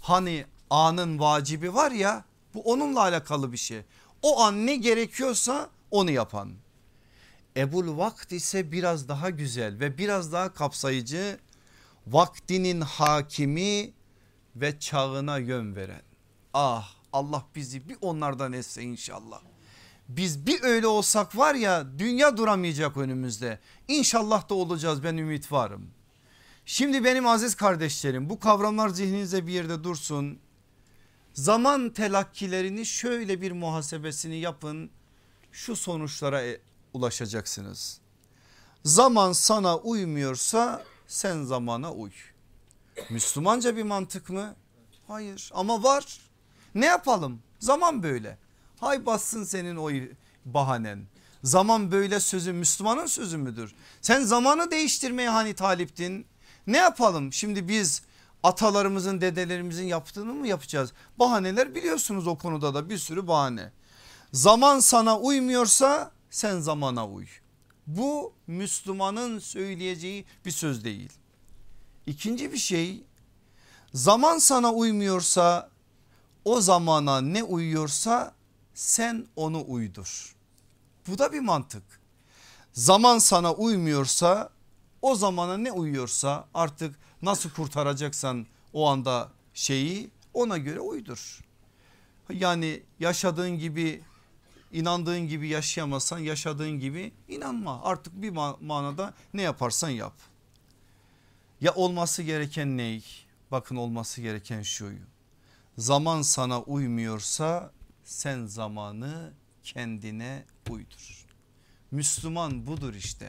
Hani anın vacibi var ya bu onunla alakalı bir şey. O an ne gerekiyorsa onu yapan. Ebul Vakt ise biraz daha güzel ve biraz daha kapsayıcı vaktinin hakimi ve çağına yön veren. Ah Allah bizi bir onlardan etse inşallah. Biz bir öyle olsak var ya dünya duramayacak önümüzde. İnşallah da olacağız ben ümit varım. Şimdi benim aziz kardeşlerim bu kavramlar zihninizde bir yerde dursun. Zaman telakkilerini şöyle bir muhasebesini yapın. Şu sonuçlara e, ulaşacaksınız. Zaman sana uymuyorsa sen zamana uy. Müslümanca bir mantık mı? Hayır ama var. Ne yapalım? Zaman böyle. Hay bassın senin o bahanen. Zaman böyle sözü Müslümanın sözü müdür? Sen zamanı değiştirmeye hani taliptin. Ne yapalım? Şimdi biz atalarımızın dedelerimizin yaptığını mı yapacağız? Bahaneler biliyorsunuz o konuda da bir sürü bahane. Zaman sana uymuyorsa sen zamana uy. Bu Müslümanın söyleyeceği bir söz değil. İkinci bir şey zaman sana uymuyorsa o zamana ne uyuyorsa sen onu uydur. Bu da bir mantık. Zaman sana uymuyorsa o zamana ne uyuyorsa artık nasıl kurtaracaksan o anda şeyi ona göre uydur. Yani yaşadığın gibi inandığın gibi yaşayamazsan yaşadığın gibi inanma artık bir manada ne yaparsan yap. Ya olması gereken ney? Bakın olması gereken şu. Zaman sana uymuyorsa sen zamanı kendine uydur. Müslüman budur işte.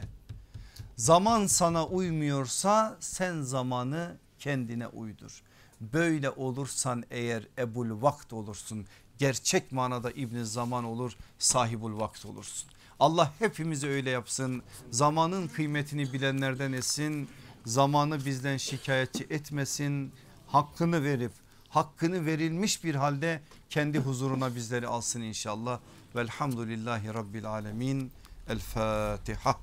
Zaman sana uymuyorsa sen zamanı kendine uydur. Böyle olursan eğer ebul vakt olursun. Gerçek manada İbn Zaman olur, sahibul vakt olursun. Allah hepimizi öyle yapsın. Zamanın kıymetini bilenlerden etsin Zamanı bizden şikayetçi etmesin. Hakkını verip hakkını verilmiş bir halde kendi huzuruna bizleri alsın inşallah. Velhamdülillahi Rabbil Alemin. El Fatiha.